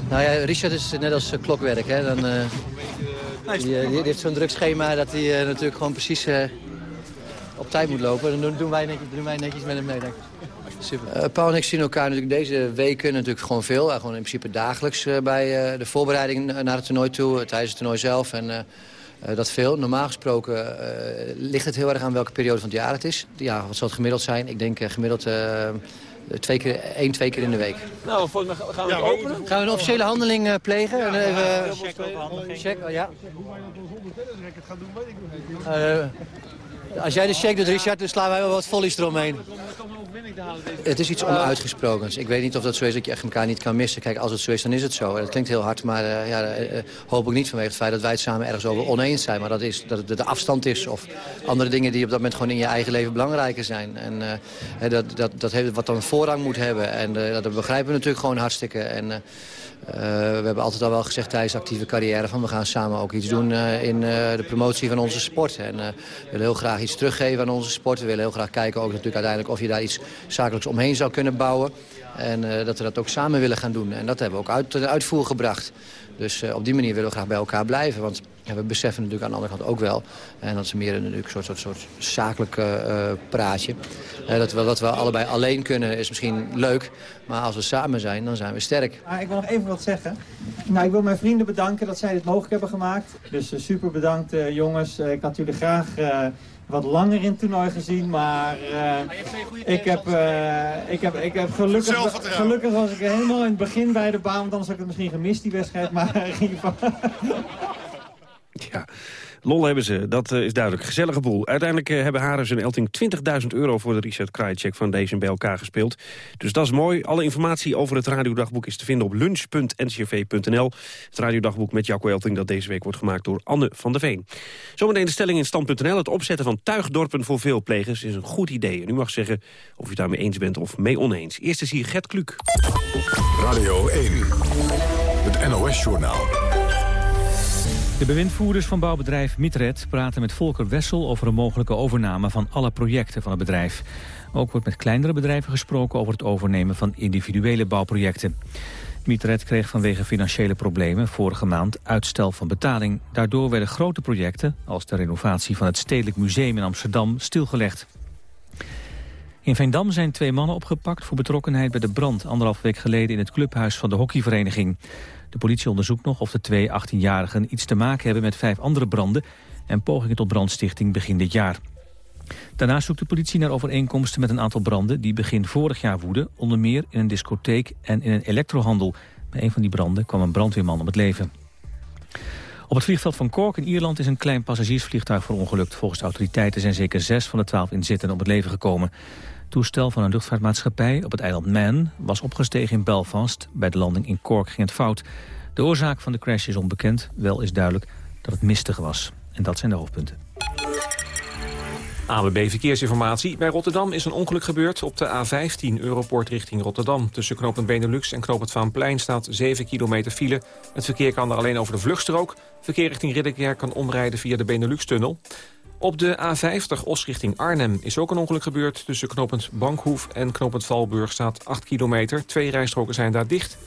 Nou ja, Richard is net als klokwerk. Hè? Dan, die, die, heeft zo'n druk schema dat hij uh, natuurlijk gewoon precies uh, op tijd moet lopen. Dan doen, doen wij, netjes, doen wij netjes met hem mee, denk ik. Super. Uh, Paul en ik zien elkaar natuurlijk deze weken natuurlijk gewoon veel. Uh, gewoon in principe dagelijks uh, bij de voorbereiding naar het toernooi toe. tijdens het toernooi zelf. En dat veel. Normaal gesproken ligt het heel erg aan welke periode van het jaar het is. Ja, wat zal het gemiddeld zijn? Ik denk gemiddeld twee keer, één, twee keer in de week. Nou, volgens mij gaan we het openen. Gaan we een officiële handeling plegen? Ja, en even, check over handeling. Check, oh, ja. Als jij de check doet, Richard, dan slaan wij wel wat volleys eromheen. Het is iets onuitgesprokens. Ik weet niet of dat zo is dat je echt elkaar niet kan missen. Kijk, als het zo is, dan is het zo. Dat klinkt heel hard, maar uh, ja, uh, hoop ik niet vanwege het feit dat wij het samen ergens over oneens zijn. Maar dat, is, dat het de afstand is of andere dingen die op dat moment gewoon in je eigen leven belangrijker zijn. En dat, dat, dat heeft wat dan voorrang moet hebben. En dat begrijpen we natuurlijk gewoon hartstikke. En, we hebben altijd al wel gezegd tijdens de actieve carrière... van we gaan samen ook iets doen uh, in uh, de promotie van onze sport. En we willen heel graag iets teruggeven aan onze sport. We willen heel graag kijken ook natuurlijk uiteindelijk of je daar iets zakelijks omheen zou kunnen bouwen. En dat we dat ook samen willen gaan doen. En dat hebben we ook uit uitvoer gebracht. Dus op die manier willen we graag bij elkaar blijven. Want ja, we beseffen natuurlijk aan de andere kant ook wel... en dat is meer een, een soort, soort, soort zakelijk uh, praatje... Uh, dat, we, dat we allebei alleen kunnen is misschien leuk... maar als we samen zijn, dan zijn we sterk. Ah, ik wil nog even wat zeggen. Nou, ik wil mijn vrienden bedanken dat zij dit mogelijk hebben gemaakt. Dus uh, super bedankt jongens. ik had jullie graag wat langer in het toernooi gezien, maar ik, heb, ik heb, ik heb gelukkig, gelukkig was ik helemaal in het begin bij de baan, want anders had ik het misschien gemist die wedstrijd, maar in ieder geval... [laughs] Ja, lol hebben ze. Dat uh, is duidelijk. Gezellige boel. Uiteindelijk uh, hebben Harris en Elting 20.000 euro voor de Richard Krajicek Foundation bij elkaar gespeeld. Dus dat is mooi. Alle informatie over het radiodagboek is te vinden op lunch.ncrv.nl. Het radiodagboek met Jacco Elting dat deze week wordt gemaakt door Anne van der Veen. Zometeen de stelling in stand.nl. Het opzetten van tuigdorpen voor veel plegers is een goed idee. En u mag zeggen of u daarmee eens bent of mee oneens. Eerst is hier Gert Kluk. Radio 1, het NOS-journaal. De bewindvoerders van bouwbedrijf Mitred praten met Volker Wessel over een mogelijke overname van alle projecten van het bedrijf. Ook wordt met kleinere bedrijven gesproken over het overnemen van individuele bouwprojecten. Mitred kreeg vanwege financiële problemen vorige maand uitstel van betaling. Daardoor werden grote projecten, als de renovatie van het Stedelijk Museum in Amsterdam, stilgelegd. In Veendam zijn twee mannen opgepakt voor betrokkenheid bij de brand... anderhalf week geleden in het clubhuis van de hockeyvereniging. De politie onderzoekt nog of de twee 18-jarigen iets te maken hebben met vijf andere branden en pogingen tot brandstichting begin dit jaar. Daarnaast zoekt de politie naar overeenkomsten met een aantal branden die begin vorig jaar woedden, onder meer in een discotheek en in een elektrohandel. Bij een van die branden kwam een brandweerman om het leven. Op het vliegveld van Cork in Ierland is een klein passagiersvliegtuig verongelukt. Volgens de autoriteiten zijn zeker zes van de twaalf inzittenden om het leven gekomen toestel van een luchtvaartmaatschappij op het eiland Man was opgestegen in Belfast. Bij de landing in Cork ging het fout. De oorzaak van de crash is onbekend. Wel is duidelijk dat het mistig was. En dat zijn de hoofdpunten. ABB Verkeersinformatie. Bij Rotterdam is een ongeluk gebeurd op de A15 Europort richting Rotterdam. Tussen knooppunt Benelux en knooppunt Vaanplein staat 7 kilometer file. Het verkeer kan er alleen over de vluchtstrook. Verkeer richting Ridderkerk kan omrijden via de Benelux-tunnel. Op de A50 Os richting Arnhem is ook een ongeluk gebeurd. Tussen knooppunt Bankhoef en knooppunt Valburg staat 8 kilometer. Twee rijstroken zijn daar dicht.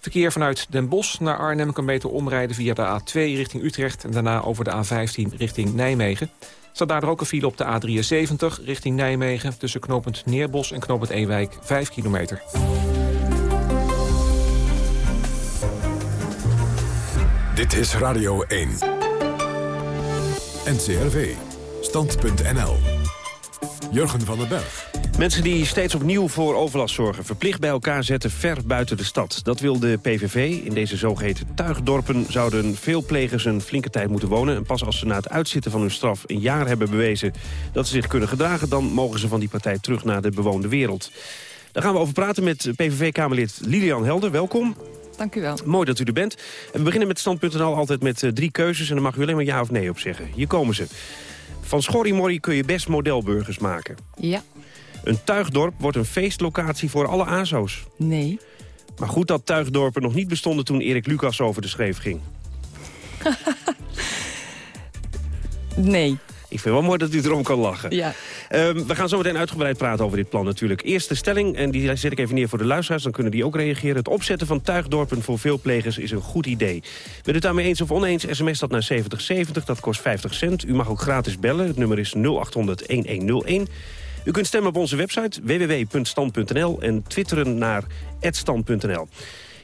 Verkeer vanuit Den Bosch naar Arnhem kan beter omrijden via de A2 richting Utrecht... en daarna over de A15 richting Nijmegen. Staat daar ook een file op de A73 richting Nijmegen... tussen knooppunt Neerbos en knooppunt Ewijk 5 kilometer. Dit is Radio 1. NCRV. Stand.nl. Jurgen van den Berg. Mensen die steeds opnieuw voor overlast zorgen... verplicht bij elkaar zetten ver buiten de stad. Dat wil de PVV. In deze zogeheten tuigdorpen zouden veel plegers een flinke tijd moeten wonen. En pas als ze na het uitzitten van hun straf een jaar hebben bewezen... dat ze zich kunnen gedragen, dan mogen ze van die partij terug naar de bewoonde wereld. Daar gaan we over praten met PVV-Kamerlid Lilian Helder. Welkom. Dank u wel. Mooi dat u er bent. En we beginnen met stand.nl altijd met uh, drie keuzes... en dan mag u alleen maar ja of nee op zeggen. Hier komen ze. Van Schorrimorri kun je best modelburgers maken. Ja. Een tuigdorp wordt een feestlocatie voor alle AZO's. Nee. Maar goed dat tuigdorpen nog niet bestonden toen Erik Lucas over de schreef ging. [laughs] nee. Ik vind wel mooi dat u erom kan lachen. Ja. Ehm, we gaan zo meteen uitgebreid praten over dit plan natuurlijk. Eerste stelling, en die zet ik even neer voor de luisteraars... dan kunnen die ook reageren. Het opzetten van tuigdorpen voor veel plegers is een goed idee. Bent u het daarmee eens of oneens, sms dat naar 7070, dat kost 50 cent. U mag ook gratis bellen, het nummer is 0800-1101. U kunt stemmen op onze website www.stand.nl en twitteren naar @stand.nl.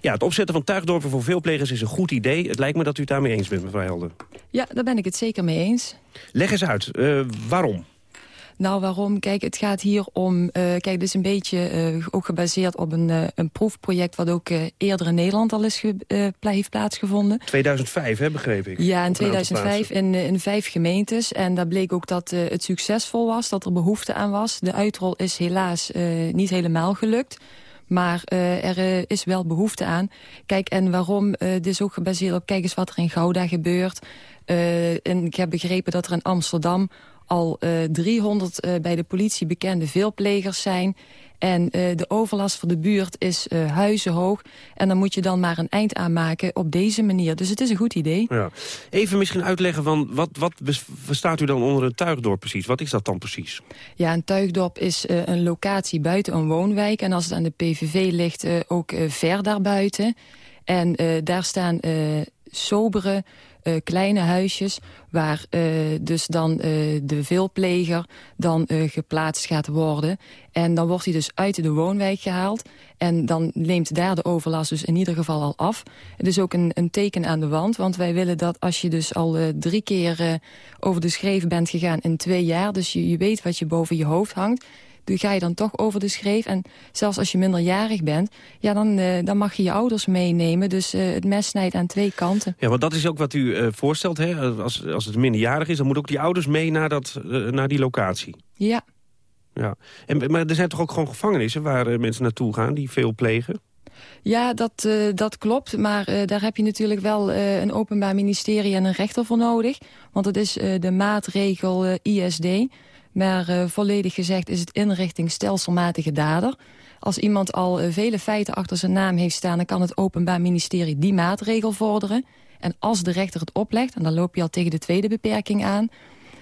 Ja, het opzetten van tuigdorpen voor veel plegers is een goed idee. Het lijkt me dat u het daarmee eens bent, mevrouw Helder. Ja, daar ben ik het zeker mee eens. Leg eens uit, eh, waarom? Nou, waarom? Kijk, het gaat hier om... eh, kijk, dit is een beetje eh, ook gebaseerd op een, een proefproject... wat ook eerder in Nederland al is heeft plaatsgevonden. 2005, hè, begreep ik. Ja, in Op een aantal 2005 in, in vijf gemeentes. En daar bleek ook dat het succesvol was, dat er behoefte aan was. De uitrol is helaas niet helemaal gelukt. Maar eh, er eh, is wel behoefte aan. Kijk, en waarom? eh dit is ook gebaseerd op, kijk eens wat er in Gouda gebeurt. En ik heb begrepen dat er in Amsterdam al eh 300 eh, bij de politie bekende veelplegers zijn. En eh, de overlast voor de buurt is eh, huizenhoog. En dan moet je dan maar een eind aan maken op deze manier. Dus het is een goed idee. Ja. Even misschien uitleggen van wat, wat verstaat u dan onder een tuigdorp precies? Wat is dat dan precies? Ja, een tuigdorp is eh, een locatie buiten een woonwijk. En als het aan de PVV ligt, eh, ook eh, ver daarbuiten. En eh, daar staan eh, sobere, eh, kleine huisjes... waar eh, dus dan eh, de veelpleger dan geplaatst gaat worden. En dan wordt hij dus uit de woonwijk gehaald. En dan neemt daar de overlast dus in ieder geval al af. Het is ook een, een teken aan de wand. Want wij willen dat als je dus al drie keer over de schreef bent gegaan in twee jaar... dus je, je weet wat je boven je hoofd hangt... Dan ga je dan toch over de schreef. En zelfs als je minderjarig bent, ja, dan, eh, dan mag je je ouders meenemen. Dus eh, het mes snijdt aan twee kanten. Ja, want dat is ook wat u eh, voorstelt. Hè? Als, als het minderjarig is, dan moeten ook die ouders mee naar, dat, naar die locatie. Ja. Ja. En, maar er zijn toch ook gewoon gevangenissen waar mensen naartoe gaan die veel plegen? Ja, dat, dat klopt. Maar daar heb je natuurlijk wel een openbaar ministerie en een rechter voor nodig. Want het is de maatregel ISD. Maar eh, volledig gezegd is het inrichting stelselmatige dader. Als iemand al eh, vele feiten achter zijn naam heeft staan... dan kan het openbaar ministerie die maatregel vorderen. En als de rechter het oplegt, en dan loop je al tegen de tweede beperking aan...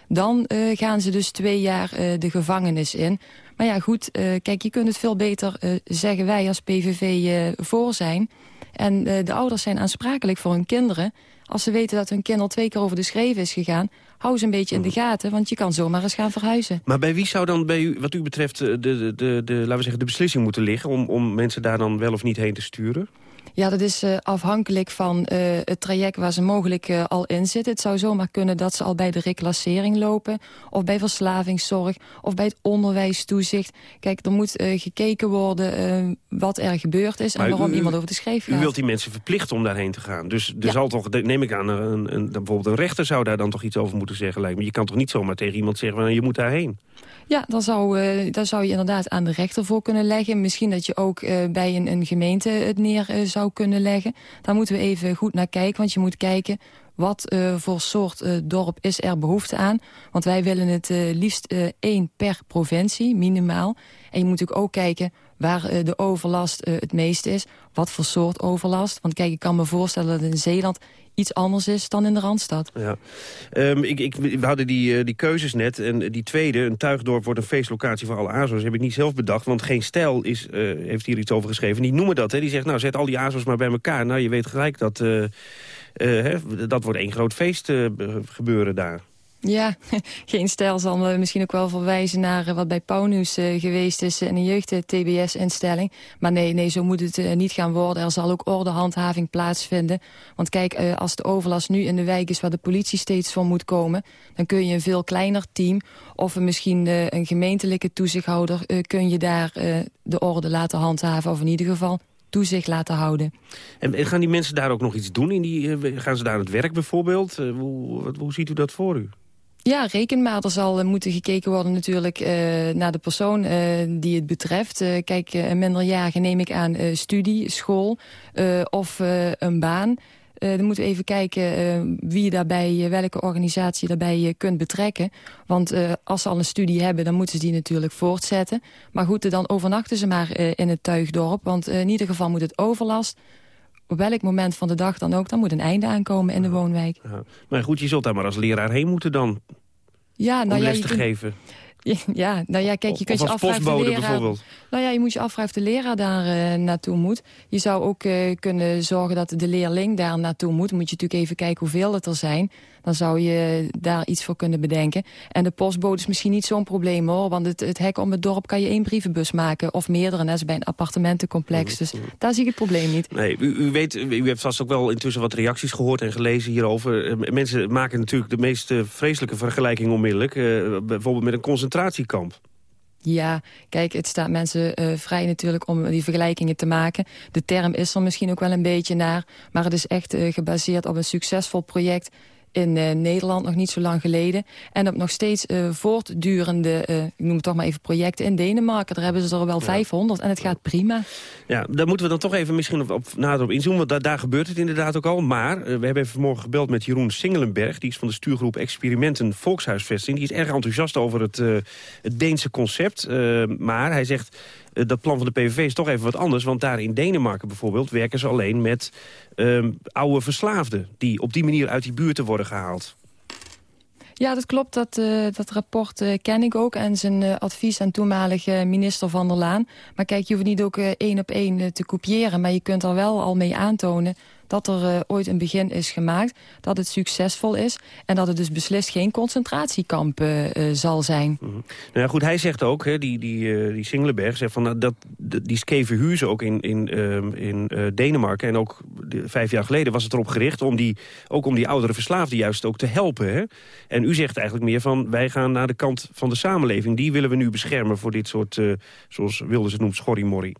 dan eh, gaan ze dus twee jaar de gevangenis in. Maar ja, goed, kijk, je kunt het veel beter, zeggen wij als PVV, voor zijn. En de ouders zijn aansprakelijk voor hun kinderen. Als ze weten dat hun kind al twee keer over de schreef is gegaan... hou ze een beetje in de gaten, want je kan zomaar eens gaan verhuizen. Maar bij wie zou dan, bij u, wat u betreft, eh, de, de, de, de, laten we zeggen, de beslissing moeten liggen... om, om mensen daar dan wel of niet heen te sturen? Ja, dat is eh, afhankelijk van eh, het traject waar ze mogelijk eh, al in zitten. Het zou zomaar kunnen dat ze al bij de reclassering lopen... of bij verslavingszorg, of bij het onderwijstoezicht. Kijk, er moet gekeken worden wat er gebeurd is... Maar en waarom u- iemand over de schreef U gaat. wilt die mensen verplichten om daarheen te gaan. Dus er Ja. zal toch, neem ik aan, een, een, bijvoorbeeld een rechter zou daar dan toch iets over moeten zeggen. Lijkt me. Je kan toch niet zomaar tegen iemand zeggen, van, je moet daarheen. Ja, dan zou, daar zou je inderdaad aan de rechter voor kunnen leggen. Misschien dat je ook bij een, een gemeente het neer eh, kunnen leggen. Daar moeten we even goed naar kijken, want je moet kijken... wat eh, voor soort eh, dorp is er behoefte aan. Want wij willen het eh, liefst één per provincie, minimaal. En je moet ook kijken waar eh, de overlast eh, het meeste is. Wat voor soort overlast. Want kijk, ik kan me voorstellen dat in Zeeland iets anders is dan in de Randstad. Ja. Ehm, ik, ik, we hadden die, eh, die keuzes net. En die tweede, een tuigdorp wordt een feestlocatie voor alle AZO's. heb ik niet zelf bedacht. Want Geen Stijl is, heeft hier iets over geschreven. Die noemen dat. Hè. Die zegt, nou zet al die AZO's maar bij elkaar. Nou, je weet gelijk dat... hè, dat wordt één groot feest gebeuren daar. Ja, [laughs] geen stijl zal eh, misschien ook wel verwijzen naar eh, wat bij Pauwnieuws eh, geweest is... eh, in een jeugd-TBS-instelling. Maar nee, nee, zo moet het niet gaan worden. Er zal ook ordehandhaving plaatsvinden. Want kijk, als de overlast nu in de wijk is waar de politie steeds voor moet komen... dan kun je een veel kleiner team of misschien een gemeentelijke toezichthouder... kun je daar de orde laten handhaven of in ieder geval toezicht laten houden. En, gaan die mensen daar ook nog iets doen? In die, gaan ze daar aan het werk bijvoorbeeld? Hoe, hoe ziet u dat voor u? Ja, reken. Er zal eh, moeten gekeken worden natuurlijk eh, naar de persoon eh, die het betreft. Kijk, een minderjarige neem ik aan studie, school of een baan. Dan moeten we even kijken wie je daarbij, welke organisatie daarbij kunt betrekken. Want als ze al een studie hebben, dan moeten ze die natuurlijk voortzetten. Maar goed, dan overnachten ze maar in het tuigdorp. Want in ieder geval moet het overlast op welk moment van de dag dan ook... dan moet een einde aankomen in de woonwijk. Ja. Maar goed, je zult daar maar als leraar heen moeten dan. Ja, nou om ja, les je te kunt- geven? Ja, nou ja, kijk, je kunt je afvragen postbode leraar... bijvoorbeeld. Nou ja, je moet je afvragen of de leraar daar eh, naartoe moet. Je zou ook eh, kunnen zorgen dat de leerling daar naartoe moet. Dan moet je natuurlijk even kijken hoeveel het er zijn. Dan zou je daar iets voor kunnen bedenken. En de postbode is misschien niet zo'n probleem hoor. Want het, het hek om het dorp kan je één brievenbus maken. Of meerdere, net als bij een appartementencomplex. Dus daar zie ik het probleem niet. Nee, u, u weet, u hebt vast ook wel intussen wat reacties gehoord en gelezen hierover. Eh, Mensen maken natuurlijk de meest eh, vreselijke vergelijking onmiddellijk. eh, bijvoorbeeld met een concentratiekamp. Ja, kijk, het staat mensen vrij natuurlijk om die vergelijkingen te maken. De term is er misschien ook wel een beetje naar. Maar het is echt gebaseerd op een succesvol project in eh, Nederland nog niet zo lang geleden. En op nog steeds eh, voortdurende, eh, ik noem het toch maar even projecten in Denemarken. Daar hebben ze er wel 500 en het gaat prima. Ja, daar moeten we dan toch even misschien op, op, nader op inzoomen. Want daar, daar gebeurt het inderdaad ook al. Maar we hebben even vanmorgen gebeld met Jeroen Singelenberg. Die is van de stuurgroep Experimenten Volkshuisvesting. Die is erg enthousiast over het, het Deense concept. Maar hij zegt, eh, dat plan van de PVV is toch even wat anders. Want daar in Denemarken bijvoorbeeld werken ze alleen met ehm, oude verslaafden. Die op die manier uit die buurten worden gehaald. Ja, dat klopt. Dat, eh, dat rapport eh, ken ik ook. En zijn advies aan toenmalige minister Van der Laan. Maar kijk, je hoeft niet ook één op één te kopiëren. Maar je kunt er wel al mee aantonen dat er eh, ooit een begin is gemaakt. Dat het succesvol is. En dat het dus beslist geen concentratiekamp eh, eh, zal zijn. Nou ja, goed, hij zegt ook, hè, die, die, die Singelenberg, zegt van, nou, dat, die skeve huizen ook in, in, ehm, in Denemarken... en ook vijf jaar geleden was het erop gericht om die, ook om die oudere verslaafden juist ook te helpen. Hè? En u zegt eigenlijk meer van, wij gaan naar de kant van de samenleving. Die willen we nu beschermen voor dit soort, zoals Wilders het noemt, schorrimorrie.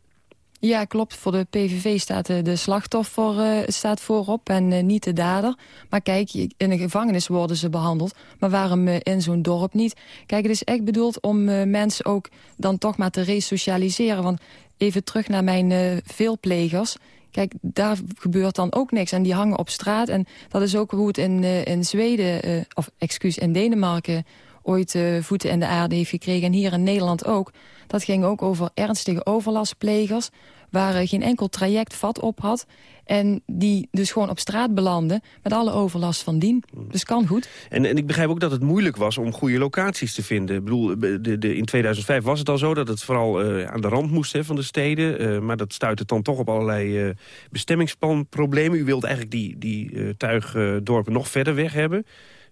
Ja, klopt. Voor de PVV staat eh, de slachtoffer eh, staat voorop en eh, niet de dader. Maar kijk, in een gevangenis worden ze behandeld. Maar waarom in zo'n dorp niet? Kijk, het is echt bedoeld om mensen ook dan toch maar te resocialiseren. Want even terug naar mijn veelplegers. Kijk, daar gebeurt dan ook niks. En die hangen op straat. En dat is ook hoe het in, in Zweden, of excuus, in Denemarken ooit voeten in de aarde heeft gekregen. En hier in Nederland ook. Dat ging ook over ernstige overlastplegers... waar eh, geen enkel traject vat op had... en die dus gewoon op straat belanden... met alle overlast van dien. Dus kan goed. En, en ik begrijp ook dat het moeilijk was om goede locaties te vinden. Ik bedoel, de, de, in 2005 was het al zo dat het vooral eh, aan de rand moest hè, van de steden. eh, maar dat stuitte dan toch op allerlei eh bestemmingsplanproblemen. U wilt eigenlijk die, die tuigdorpen nog verder weg hebben.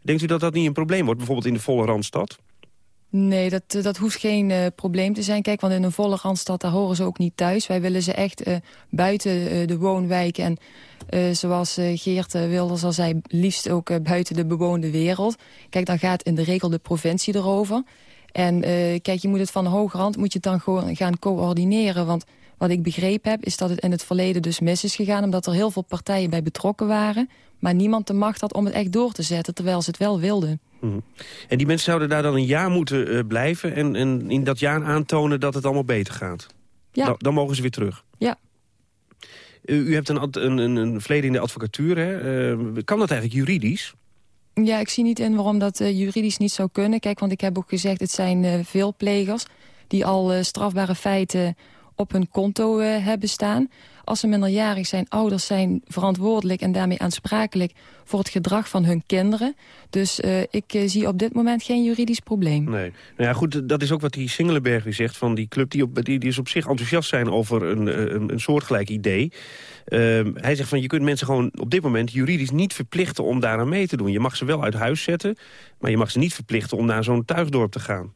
Denkt u dat dat niet een probleem wordt, bijvoorbeeld in de volle Randstad? Nee, dat, eh, dat hoeft geen eh, probleem te zijn. Kijk, want in een volle Randstad, daar horen ze ook niet thuis. Wij willen ze echt eh, buiten de woonwijken. En zoals Geert Wilders al zei, liefst ook buiten de bewoonde wereld. Kijk, dan gaat in de regel de provincie erover. En kijk, je moet het van hoge rand moet je het dan gewoon gaan coördineren. Want wat ik begrepen heb, is dat het in het verleden dus mis is gegaan... omdat er heel veel partijen bij betrokken waren... maar niemand de macht had om het echt door te zetten... terwijl ze het wel wilden. Mhm. En die mensen zouden daar dan een jaar moeten eh, blijven... En, en in dat jaar aantonen dat het allemaal beter gaat? Ja. Dan, dan mogen ze weer terug? Ja. U, u hebt een, een, een, een verleden in de advocatuur. Hè? Eh, kan dat eigenlijk juridisch? Ja, ik zie niet in waarom dat eh, juridisch niet zou kunnen. Kijk, want ik heb ook gezegd, het zijn veel plegers... die al strafbare feiten op hun konto eh, hebben staan. Als ze minderjarig zijn, ouders zijn verantwoordelijk... en daarmee aansprakelijk voor het gedrag van hun kinderen. Dus eh, ik eh, zie op dit moment geen juridisch probleem. Nee. Nou ja, goed, dat is ook wat die Singelenberg zegt... van die club die, op, die, die is op zich enthousiast zijn over een, een, een soortgelijk idee. Ehm, hij zegt van je kunt mensen gewoon op dit moment juridisch niet verplichten... om daaraan mee te doen. Je mag ze wel uit huis zetten, maar je mag ze niet verplichten... om naar zo'n tuigdorp te gaan.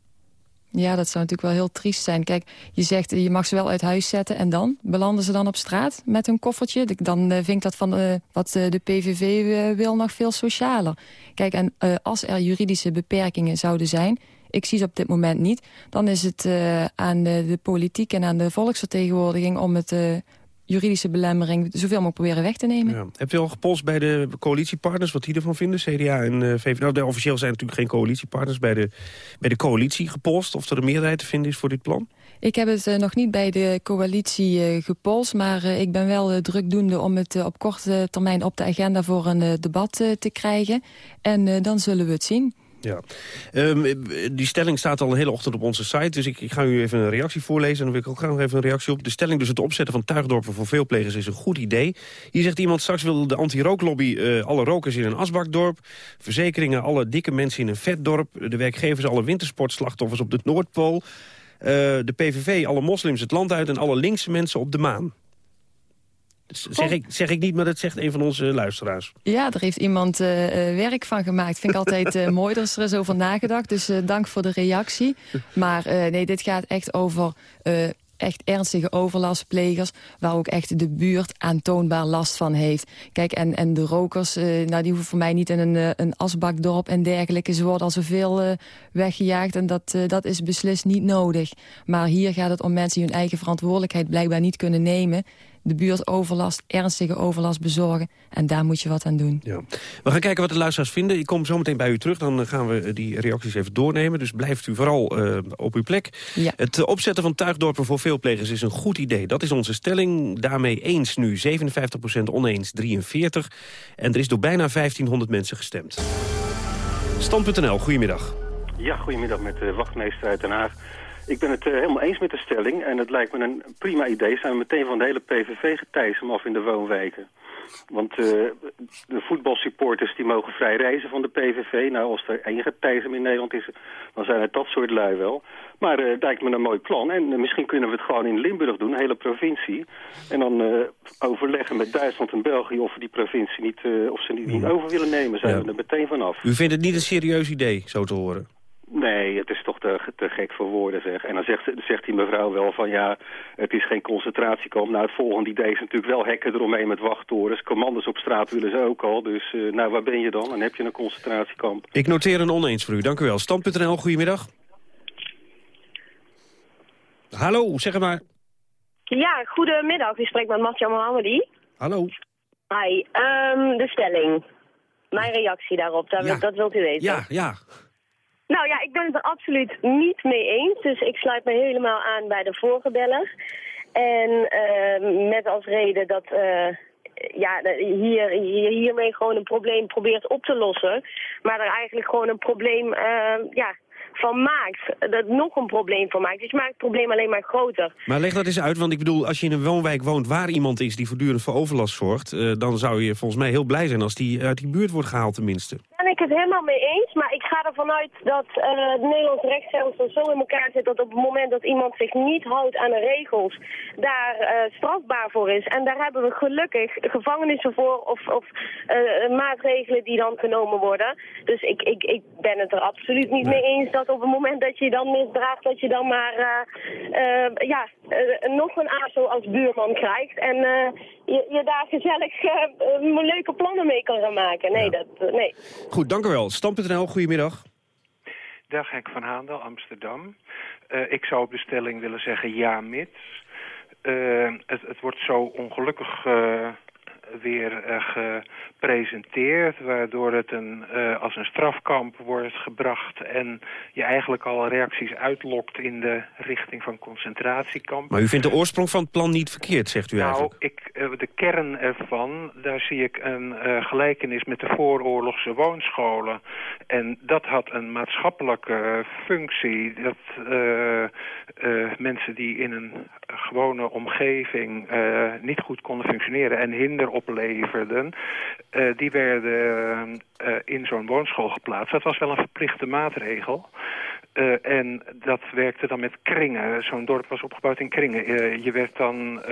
Ja, dat zou natuurlijk wel heel triest zijn. Kijk, je zegt je mag ze wel uit huis zetten en dan? Belanden ze dan op straat met hun koffertje? Dan eh, vind ik dat van eh, wat eh, de PVV wil nog veel socialer. Kijk, en als er juridische beperkingen zouden zijn... ik zie ze op dit moment niet... dan is het aan de, de politiek en aan de volksvertegenwoordiging... om het juridische belemmering zoveel mogelijk proberen weg te nemen. Ja. Hebt u al gepolst bij de coalitiepartners wat die ervan vinden? CDA en eh VVD? Nou, officieel zijn natuurlijk geen coalitiepartners. Bij de, bij de coalitie gepolst of er een meerderheid te vinden is voor dit plan? Ik heb het eh, nog niet bij de coalitie eh, gepolst... maar ik ben wel drukdoende om het op korte termijn op de agenda... voor een debat te krijgen. En dan zullen we het zien. Ja. Ehm, die stelling staat al een hele ochtend op onze site, dus ik, ik ga u even een reactie voorlezen... en dan wil ik ook graag nog even een reactie op. De stelling dus het opzetten van tuigdorpen voor veelplegers is een goed idee. Hier zegt iemand, straks wil de anti-rooklobby uh, alle rokers in een asbakdorp... verzekeringen alle dikke mensen in een vetdorp... de werkgevers alle wintersportslachtoffers op de Noordpool... Uh, de PVV alle moslims het land uit en alle linkse mensen op de maan. Zeg ik, zeg ik niet, maar dat zegt een van onze luisteraars. Ja, er heeft iemand uh, werk van gemaakt. Vind ik altijd uh, [laughs] mooi, dat er zo over nagedacht. Dus dank voor de reactie. Maar nee, dit gaat echt over echt ernstige overlastplegers... waar ook echt de buurt aantoonbaar last van heeft. Kijk, en, en de rokers, uh, nou, die hoeven voor mij niet in een, een asbakdorp en dergelijke. Ze worden al zoveel uh, weggejaagd en dat, uh, dat is beslist niet nodig. Maar hier gaat het om mensen die hun eigen verantwoordelijkheid blijkbaar niet kunnen nemen de buurtoverlast, ernstige overlast bezorgen. En daar moet je wat aan doen. Ja. We gaan kijken wat de luisteraars vinden. Ik kom zo meteen bij u terug, dan gaan we die reacties even doornemen. Dus blijft u vooral uh, op uw plek. Ja. Het opzetten van tuigdorpen voor veelplegers is een goed idee. Dat is onze stelling. Daarmee eens nu 57% oneens 43. En er is door bijna 1500 mensen gestemd. Stand.nl, goedemiddag. Ja, goedemiddag met de wachtmeester uit Den Haag. Ik ben het uh, helemaal eens met de stelling en het lijkt me een prima idee. Zijn we meteen van de hele PVV getijzen af in de woonwijken. Want uh, de voetbalsupporters die mogen vrij reizen van de PVV. Nou, als er één getijzen in Nederland is, dan zijn het dat soort lui wel. Maar uh, het lijkt me een mooi plan. En misschien kunnen we het gewoon in Limburg doen, een hele provincie. En dan overleggen met Duitsland en België of we die provincie niet, of ze die niet over willen nemen. Zijn we er meteen vanaf. U vindt het niet een serieus idee, zo te horen? Nee, het is toch te, te gek voor woorden zeg. En dan zegt, zegt die mevrouw wel van ja, het is geen concentratiekamp. Nou, het volgende idee is natuurlijk wel hekken eromheen met wachttorens. Commandos op straat willen ze ook al. Dus uh, nou, waar ben je dan? Dan heb je een concentratiekamp. Ik noteer een oneens voor u. Dank u wel. Stand.nl, goedemiddag. Hallo, zeg maar. Ja, goedemiddag. U spreekt met Matja Mohammadi. Hallo. Hi, um, de stelling. Mijn reactie daarop, dat, ja. dat wilt u weten. Ja, ja. Nou ja, ik ben het er absoluut niet mee eens. Dus ik sluit me helemaal aan bij de vorige beller. En uh, met als reden dat uh, ja, hier, hier, hiermee gewoon een probleem probeert op te lossen. Maar er eigenlijk gewoon een probleem uh, ja, van maakt. Dat nog een probleem van maakt. Dus je maakt het probleem alleen maar groter. Maar leg dat eens uit, want ik bedoel, als je in een woonwijk woont... waar iemand is die voortdurend voor overlast zorgt... Uh, dan zou je volgens mij heel blij zijn als die uit die buurt wordt gehaald tenminste ben ik het helemaal mee eens, maar ik ga ervan uit dat uh, het Nederlands rechtsstelsel zo in elkaar zit dat op het moment dat iemand zich niet houdt aan de regels, daar uh, strafbaar voor is. En daar hebben we gelukkig gevangenissen voor of, of maatregelen die dan genomen worden. Dus ik, ik, ik ben het er absoluut niet nee. mee eens dat op het moment dat je dan misdraagt, dat je dan maar ja, nog een ASO als buurman krijgt. En je, je daar gezellig leuke plannen mee kan gaan maken. Nee, ja. dat, nee. Goed, dank u wel. Stam.nl, goedemiddag. Dag, Henk van Haandel, Amsterdam. Uh, ik zou op de stelling willen zeggen ja, mits. Uh, het, het, wordt zo ongelukkig uh, weer gepresenteerd... waardoor het een, als een strafkamp wordt gebracht... en je eigenlijk al reacties uitlokt in de richting van concentratiekamp. Maar u vindt de oorsprong van het plan niet verkeerd, zegt u nou, eigenlijk? Ik, de kern ervan, daar zie ik een gelijkenis met de vooroorlogse woonscholen. En dat had een maatschappelijke functie. Dat mensen die in een gewone omgeving niet goed konden functioneren... en hinder opleverden, uh, die werden uh, in zo'n woonschool geplaatst. Dat was wel een verplichte maatregel. Uh, en dat werkte dan met kringen. Zo'n dorp was opgebouwd in kringen. je werd dan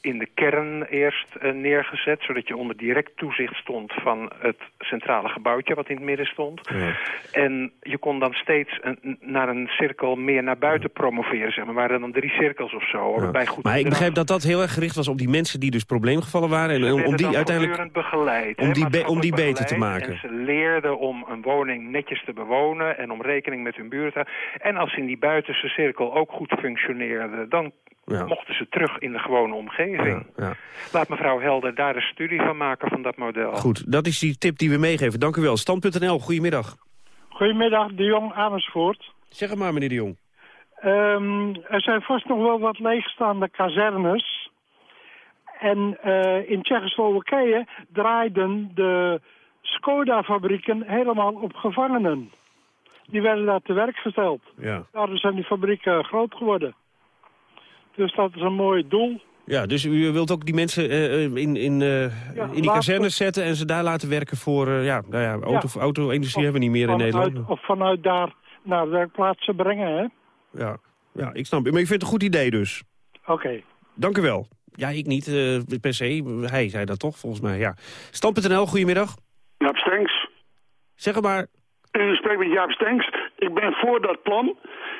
in de kern eerst neergezet... zodat je onder direct toezicht stond van het centrale gebouwtje... wat in het midden stond. Ja. En je kon dan steeds een, naar een cirkel meer naar buiten promoveren. Zeg maar. Er waren dan drie cirkels of zo. Ja. Bij goed maar ik begrijp dat dat heel erg gericht was op die mensen... die dus probleemgevallen waren. En om, om die uiteindelijk begeleid, om, die, be, om die beter te maken. En ze leerden om een woning netjes te bewonen en om rekening met hun buurt En als ze in die buitenste cirkel ook goed functioneerden, dan ja. mochten ze terug in de gewone omgeving. Ja, ja. Laat mevrouw Helder daar een studie van maken van dat model. Goed, dat is die tip die we meegeven. Dank u wel. Stand.nl, goedemiddag. Goedemiddag, de Jong Amersfoort. Zeg het maar, meneer de Jong. Um, er zijn vast nog wel wat leegstaande kazernes. En uh, in Tsjechoslowakije draaiden de Skoda-fabrieken helemaal op gevangenen. Die werden daar te werk gesteld. Ja. Daardoor zijn die fabrieken groot geworden. Dus dat is een mooi doel. Ja, dus u wilt ook die mensen eh, in, in, eh, in die kazernes zetten... en ze daar laten werken voor... eh, ja, nou ja, auto, Ja. auto-industrie hebben we niet meer in Nederland. Of vanuit daar naar werkplaatsen brengen, hè? Ja, ja, ik snap. Maar ik vind het een goed idee dus. Oké. Dank u wel. Ja, ik niet eh, per se. Hij zei dat toch, volgens mij. Ja. Stand.nl, goedemiddag. Jaap Stenks. Zeg het maar. U spreekt met Jaap Stenks. Ik ben voor dat plan.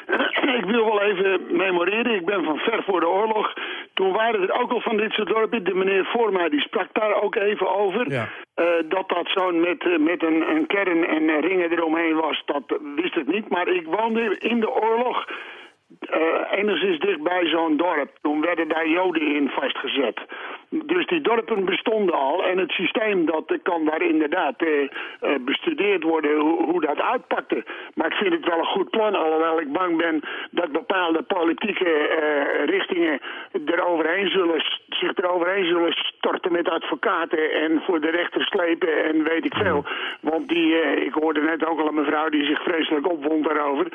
[clears throat] ik wil wel even memoreren. Ik ben van ver voor de oorlog. Toen waren er ook al van dit soort dorpen. De meneer voor mij die sprak daar ook even over. Ja. Eh, dat dat zo'n met, eh, met een, een kern en ringen eromheen was, dat wist ik niet. Maar ik woonde in de oorlog eh, enigszins dichtbij zo'n dorp. Toen werden daar joden in vastgezet. Dus die dorpen bestonden al. En het systeem dat kan daar inderdaad eh, eh, bestudeerd worden hoe, hoe dat uitpakte. Maar ik vind het wel een goed plan. Alhoewel ik bang ben dat bepaalde politieke richtingen eroverheen zullen, zich eroverheen zullen storten met advocaten en voor de rechter slepen en weet ik veel. Want die, ik hoorde net ook al een mevrouw die zich vreselijk opwond daarover.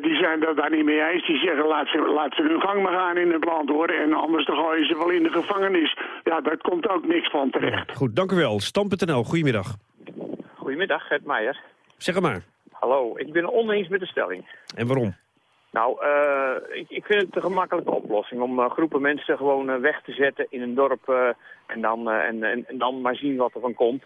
Die zijn dat daar niet mee eens. Die zeggen laat ze, laat ze hun gang maar gaan in het land hoor. En anders dan gooien ze wel in de gevangenis. Ja, daar komt ook niks van terecht. Goed, dank u wel. Stand.nl, goedemiddag. Goedemiddag, Gert Meijer. Zeg het maar. Hallo, ik ben het oneens met de stelling. En waarom? Nou, eh, ik, ik vind het een gemakkelijke oplossing om eh, groepen mensen gewoon eh, weg te zetten in een dorp eh, en, dan, eh, en, en, en dan maar zien wat er van komt.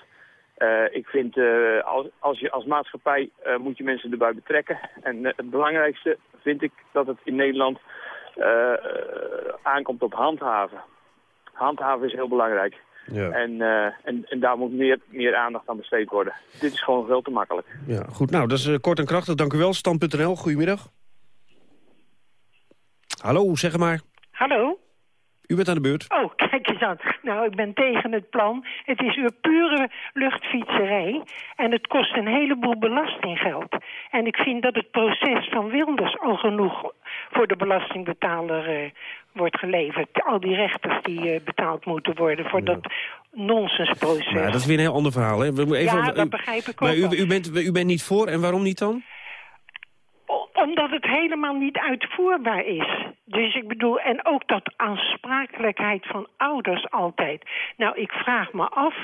Eh, ik vind, eh, als, als je als maatschappij eh, moet je mensen erbij betrekken. En het belangrijkste vind ik dat het in Nederland aankomt op handhaven. Handhaven is heel belangrijk. Ja. En, eh, en, en daar moet meer, meer aandacht aan besteed worden. Dit is gewoon veel te makkelijk. Ja, goed. Nou, dat is kort en krachtig. Dank u wel. Stand.nl, goedemiddag. Hallo, zeg maar. Hallo? U bent aan de beurt. Oh, kijk eens aan. Nou, ik ben tegen het plan. Het is uw pure luchtfietserij. En het kost een heleboel belastinggeld. En ik vind dat het proces van Wilders al genoeg voor de belastingbetaler eh, wordt geleverd. Al die rechters die eh, betaald moeten worden voor dat nonsensproces. Nou, dat is weer een heel ander verhaal. Hè. We moeten even, Ja, dat u- begrijp ik Maar ook u, wel. u, bent, u bent niet voor en waarom niet dan? Omdat het helemaal niet uitvoerbaar is. Dus ik bedoel, en ook dat aansprakelijkheid van ouders altijd. Nou, ik vraag me af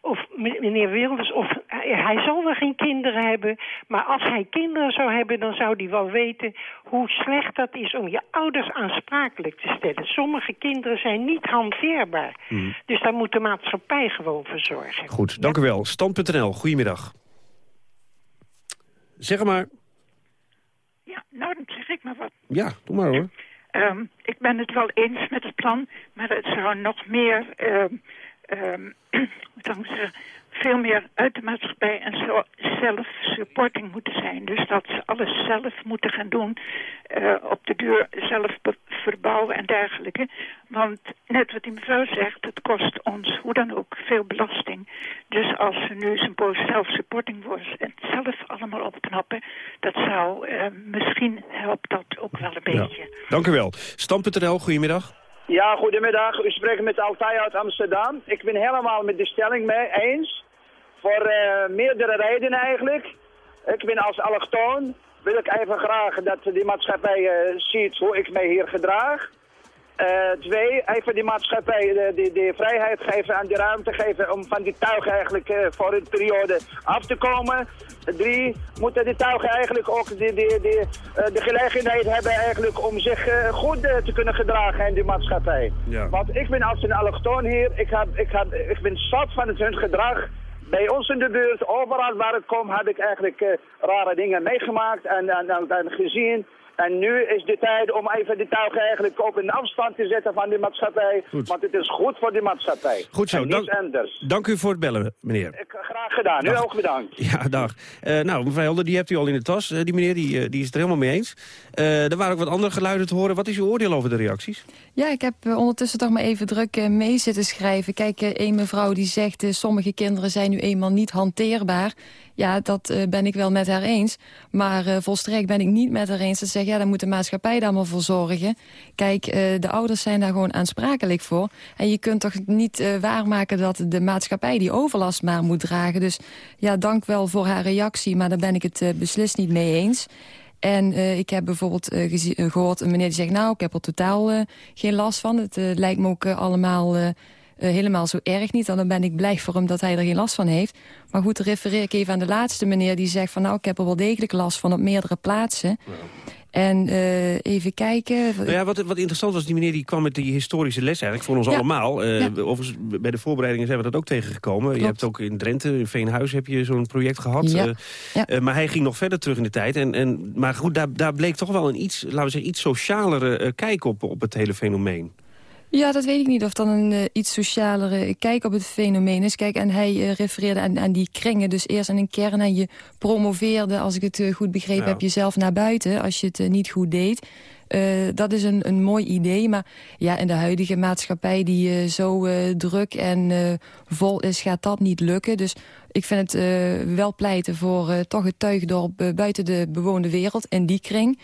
of meneer Wilders, of hij, zal wel geen kinderen hebben, maar als hij kinderen zou hebben, dan zou hij wel weten hoe slecht dat is om je ouders aansprakelijk te stellen. Sommige kinderen zijn niet hanteerbaar. Dus daar moet de maatschappij gewoon voor zorgen. Goed, dank u wel. Stand.nl, goedemiddag. Zeg maar. Ja, nou, dan zeg ik maar wat. Ja, doe maar hoor. Ehm, ik ben het wel eens met het plan, maar het zou nog meer, ehm, ehm, [clears throat] ik zeggen, veel meer uit de maatschappij en zo zelf-supporting moeten zijn. Dus dat ze alles zelf moeten gaan doen, eh, op de duur zelf verbouwen en dergelijke. Want net wat die mevrouw zegt, het kost ons hoe dan ook veel belasting. Dus als ze nu zijn poos zelf-supporting worden en zelf allemaal opknappen, dat zou eh, misschien helpt dat ook wel een beetje. Dank u wel. Stand.nl, goedemiddag. Ja, goedemiddag. U spreekt met Altai uit Amsterdam. Ik ben helemaal met de stelling mee eens. Voor eh, meerdere redenen eigenlijk. Ik ben als allochtoon. Wil ik even graag dat die maatschappij eh, ziet hoe ik mij hier gedraag. Eh, twee, even die maatschappij de, die, die vrijheid geven en die ruimte geven om van die tuigen eigenlijk eh, voor een periode af te komen. Drie, moeten die tuigen eigenlijk ook die, die, die, eh, de gelegenheid hebben eigenlijk om zich eh, goed eh, te kunnen gedragen in die maatschappij. Ja. Want ik ben als een allochtoon hier, ik, heb, ik, heb, ik ben zat van het hun gedrag. Bij ons in de buurt, overal waar ik kom, heb ik eigenlijk eh, rare dingen meegemaakt en, en, en, en gezien. En nu is de tijd om even die tuigen eigenlijk op een afstand te zetten van die maatschappij. Want het is goed voor die maatschappij. Goed zo, En dank, anders. dank u voor het bellen, meneer. Ik, graag gedaan. U Dag. ook bedankt. Ja, dag. Eh, nou, mevrouw Helder, die hebt u al in de tas. Eh, die meneer die, eh, die is het er helemaal mee eens. Eh, er waren ook wat andere geluiden te horen. Wat is uw oordeel over de reacties? Ja, ik heb ondertussen toch maar even druk mee zitten schrijven. Kijk, een mevrouw die zegt... sommige kinderen zijn nu eenmaal niet hanteerbaar. Ja, dat ben ik wel met haar eens. Maar eh, volstrekt ben ik niet met haar eens. Dat ja, dan moet de maatschappij daar maar voor zorgen. Kijk, uh, de ouders zijn daar gewoon aansprakelijk voor. En je kunt toch niet uh, waarmaken dat de maatschappij die overlast maar moet dragen. Dus ja, dank wel voor haar reactie, maar daar ben ik het uh, beslist niet mee eens. En ik heb bijvoorbeeld gehoord een meneer die zegt... nou, ik heb er totaal geen last van. Het lijkt me ook allemaal helemaal zo erg niet. En dan ben ik blij voor hem dat hij er geen last van heeft. Maar goed, refereer ik even aan de laatste meneer die zegt van... nou, ik heb er wel degelijk last van op meerdere plaatsen. Ja. En uh, even kijken. Nou ja, wat, wat interessant was, die meneer die kwam met die historische les eigenlijk voor ons ja. allemaal. Uh, ja. Overigens, bij de voorbereidingen zijn we dat ook tegengekomen. Klopt. Je hebt ook in Drenthe, in Veenhuis, heb je zo'n project gehad. Ja. Uh, maar hij ging nog verder terug in de tijd. En, en, maar goed, daar, daar bleek toch wel een iets, laten we zeggen, iets socialere kijk op, op het hele fenomeen. Ja, dat weet ik niet of dan een uh, iets socialere kijk op het fenomeen is. Kijk, en hij uh, refereerde aan, aan, die kringen. Dus eerst aan een kern en je promoveerde, als ik het uh, goed begrepen ja. heb, jezelf naar buiten. Als je het niet goed deed. dat is een, een mooi idee. Maar ja, in de huidige maatschappij die zo druk en vol is, gaat dat niet lukken. Dus ik vind het wel pleiten voor toch het tuigdorp buiten de bewoonde wereld. In die kring.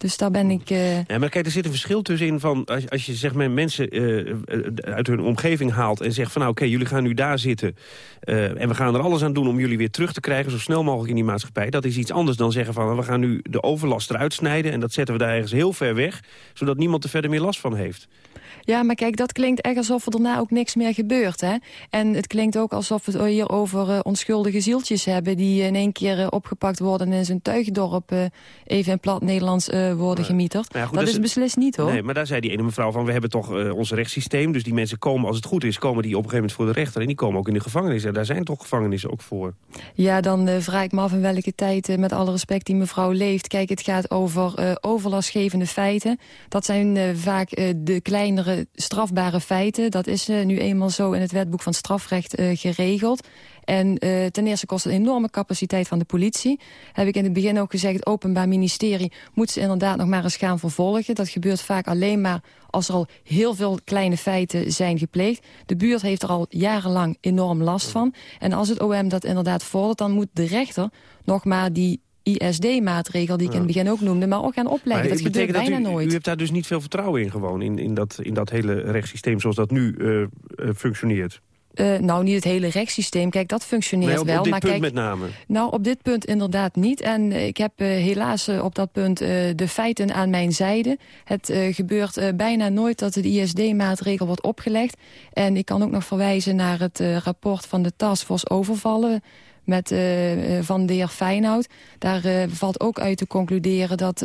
Dus daar ben ik... Uh... Ja, maar kijk, er zit een verschil tussenin van... als, als je zeg mensen uh, uit hun omgeving haalt en zegt van... nou oké, jullie gaan nu daar zitten... En we gaan er alles aan doen om jullie weer terug te krijgen... zo snel mogelijk in die maatschappij. Dat is iets anders dan zeggen van... we gaan nu de overlast eruit snijden... en dat zetten we daar ergens heel ver weg... zodat niemand er verder meer last van heeft. Ja, maar kijk, dat klinkt echt alsof er daarna ook niks meer gebeurt. Hè? En het klinkt ook alsof we het hier over uh, onschuldige zieltjes hebben... die in één keer uh, opgepakt worden en in zijn tuigdorp... Uh, even in plat Nederlands worden gemieterd. Ja, goed, dat, dat is beslist niet, hoor. Nee, maar daar zei die ene mevrouw van... we hebben toch ons rechtssysteem, dus die mensen komen, als het goed is... komen die op een gegeven moment voor de rechter... en die komen ook in de gevangenis. En daar zijn toch gevangenissen ook voor. Ja, dan vraag ik me af in welke tijd, met alle respect, die mevrouw leeft. Kijk, het gaat over overlastgevende feiten. Dat zijn vaak de kleinere strafbare feiten. Dat is uh, nu eenmaal zo in het wetboek van strafrecht uh, geregeld. En uh, ten eerste kost het een enorme capaciteit van de politie. Heb ik in het begin ook gezegd, het Openbaar Ministerie moet ze inderdaad nog maar eens gaan vervolgen. Dat gebeurt vaak alleen maar als er al heel veel kleine feiten zijn gepleegd. De buurt heeft er al jarenlang enorm last van. En als het OM dat inderdaad vordert, dan moet de rechter nog maar die ISD-maatregel die ik ja. in het begin ook noemde, maar ook gaan opleggen. Maar dat gebeurt bijna u, nooit. U hebt daar dus niet veel vertrouwen in gewoon, in, in, dat, in dat hele rechtssysteem zoals dat nu uh, uh, functioneert? Uh, nou, niet het hele rechtssysteem. Kijk, dat functioneert nee, op, wel. Op dit maar punt kijk, met name? Nou, op dit punt inderdaad niet. En ik heb uh, helaas op dat punt de feiten aan mijn zijde. Het gebeurt bijna nooit dat de ISD-maatregel wordt opgelegd. En ik kan ook nog verwijzen naar het rapport van de Taskforce overvallen met, uh, van de heer Feyenoord. Daar uh, valt ook uit te concluderen dat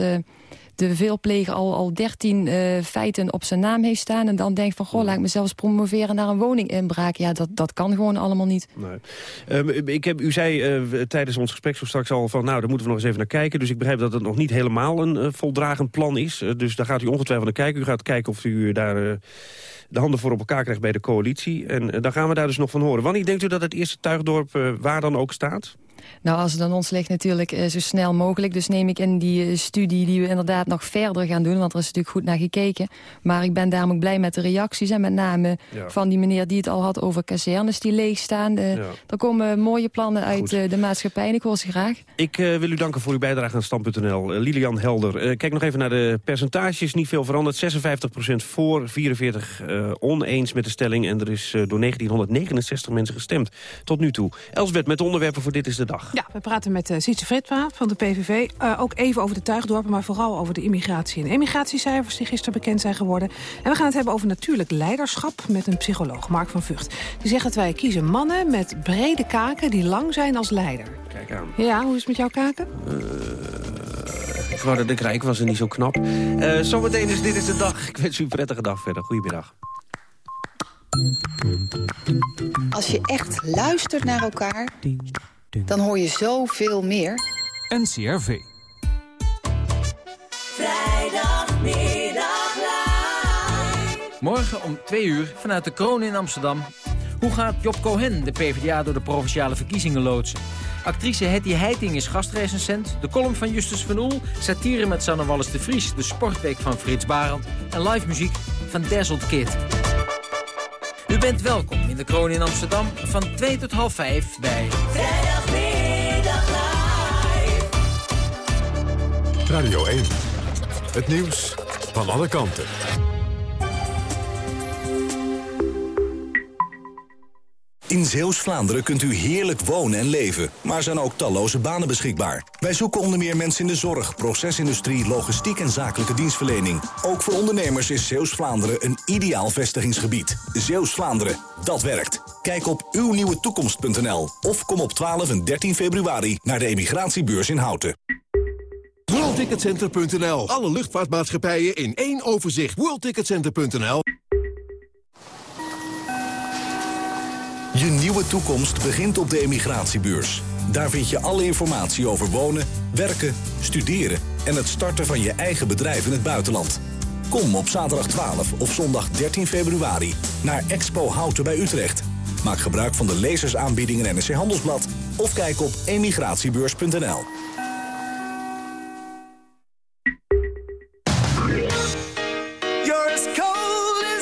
de veelpleger al, al 13 feiten op zijn naam heeft staan. En dan denkt van, goh, laat ik mezelf promoveren naar een woninginbraak. Ja, dat, dat kan gewoon allemaal niet. Nee. Um, ik heb, u zei tijdens ons gesprek zo straks al van, nou, daar moeten we nog eens even naar kijken. Dus ik begrijp dat het nog niet helemaal een voldragend plan is. dus daar gaat u ongetwijfeld naar kijken. U gaat kijken of u daar de handen voor op elkaar krijgt bij de coalitie. En uh, dan gaan we daar dus nog van horen. Wanneer denkt u dat het eerste tuigdorp uh, waar dan ook staat? Nou, als het aan ons ligt natuurlijk uh, zo snel mogelijk. Dus neem ik in die uh, studie die we inderdaad nog verder gaan doen. Want er is natuurlijk goed naar gekeken. Maar ik ben daarom ook blij met de reacties. En met name ja. van die meneer die het al had over kazernes die leeg staan. Uh, ja. Er komen mooie plannen uit de maatschappij en ik hoor ze graag. Ik wil u danken voor uw bijdrage aan Stand.nl. Lilian Helder. kijk nog even naar de percentages. Niet veel veranderd. 56% voor, 44 oneens met de stelling. En er is door 1969 mensen gestemd tot nu toe. Elsbeth met de onderwerpen voor Dit is de Dag. Ja, we praten met uh, Sietse Fritma van de PVV. Uh, ook even over de tuigdorpen, maar vooral over de immigratie- en emigratiecijfers... die gisteren bekend zijn geworden. En we gaan het hebben over natuurlijk leiderschap met een psycholoog, Mark van Vught. Die zegt dat wij kiezen mannen met brede kaken die lang zijn als leider. Kijk aan. Ja, hoe is het met jouw kaken? Uh, ik wou dat ik rijk was en niet zo knap. zometeen is dit is de dag. Ik wens u een prettige dag verder. Goedemiddag. Als je echt luistert naar elkaar dan hoor je zoveel meer. NCRV. Vrijdagmiddag live. Morgen om twee uur vanuit de kroon in Amsterdam. Hoe gaat Job Cohen de PvdA door de provinciale verkiezingen loodsen? Actrice Hetty Heiting is gastrecensent. De column van Justus van Oel. Satire met Sanne Wallis de Vries. De sportweek van Frits Barend. En live muziek van Dazzled Kid. U bent welkom in de kroon in Amsterdam van 2 tot half 5 bij... Radio 1. Het nieuws van alle kanten. In Zeeuws-Vlaanderen kunt u heerlijk wonen en leven, maar zijn ook talloze banen beschikbaar. Wij zoeken onder meer mensen in de zorg, procesindustrie, logistiek en zakelijke dienstverlening. Ook voor ondernemers is Zeeuws-Vlaanderen een ideaal vestigingsgebied. Zeeuws-Vlaanderen, dat werkt. Kijk op uwnieuwetoekomst.nl of kom op 12 en 13 februari naar de emigratiebeurs in Houten. WorldTicketCenter.nl. Alle luchtvaartmaatschappijen in één overzicht. WorldTicketCenter.nl. Je nieuwe toekomst begint op de emigratiebeurs. Daar vind je alle informatie over wonen, werken, studeren... en het starten van je eigen bedrijf in het buitenland. Kom op zaterdag 12 of zondag 13 februari naar Expo Houten bij Utrecht. Maak gebruik van de lezersaanbiedingen NRC Handelsblad... of kijk op emigratiebeurs.nl.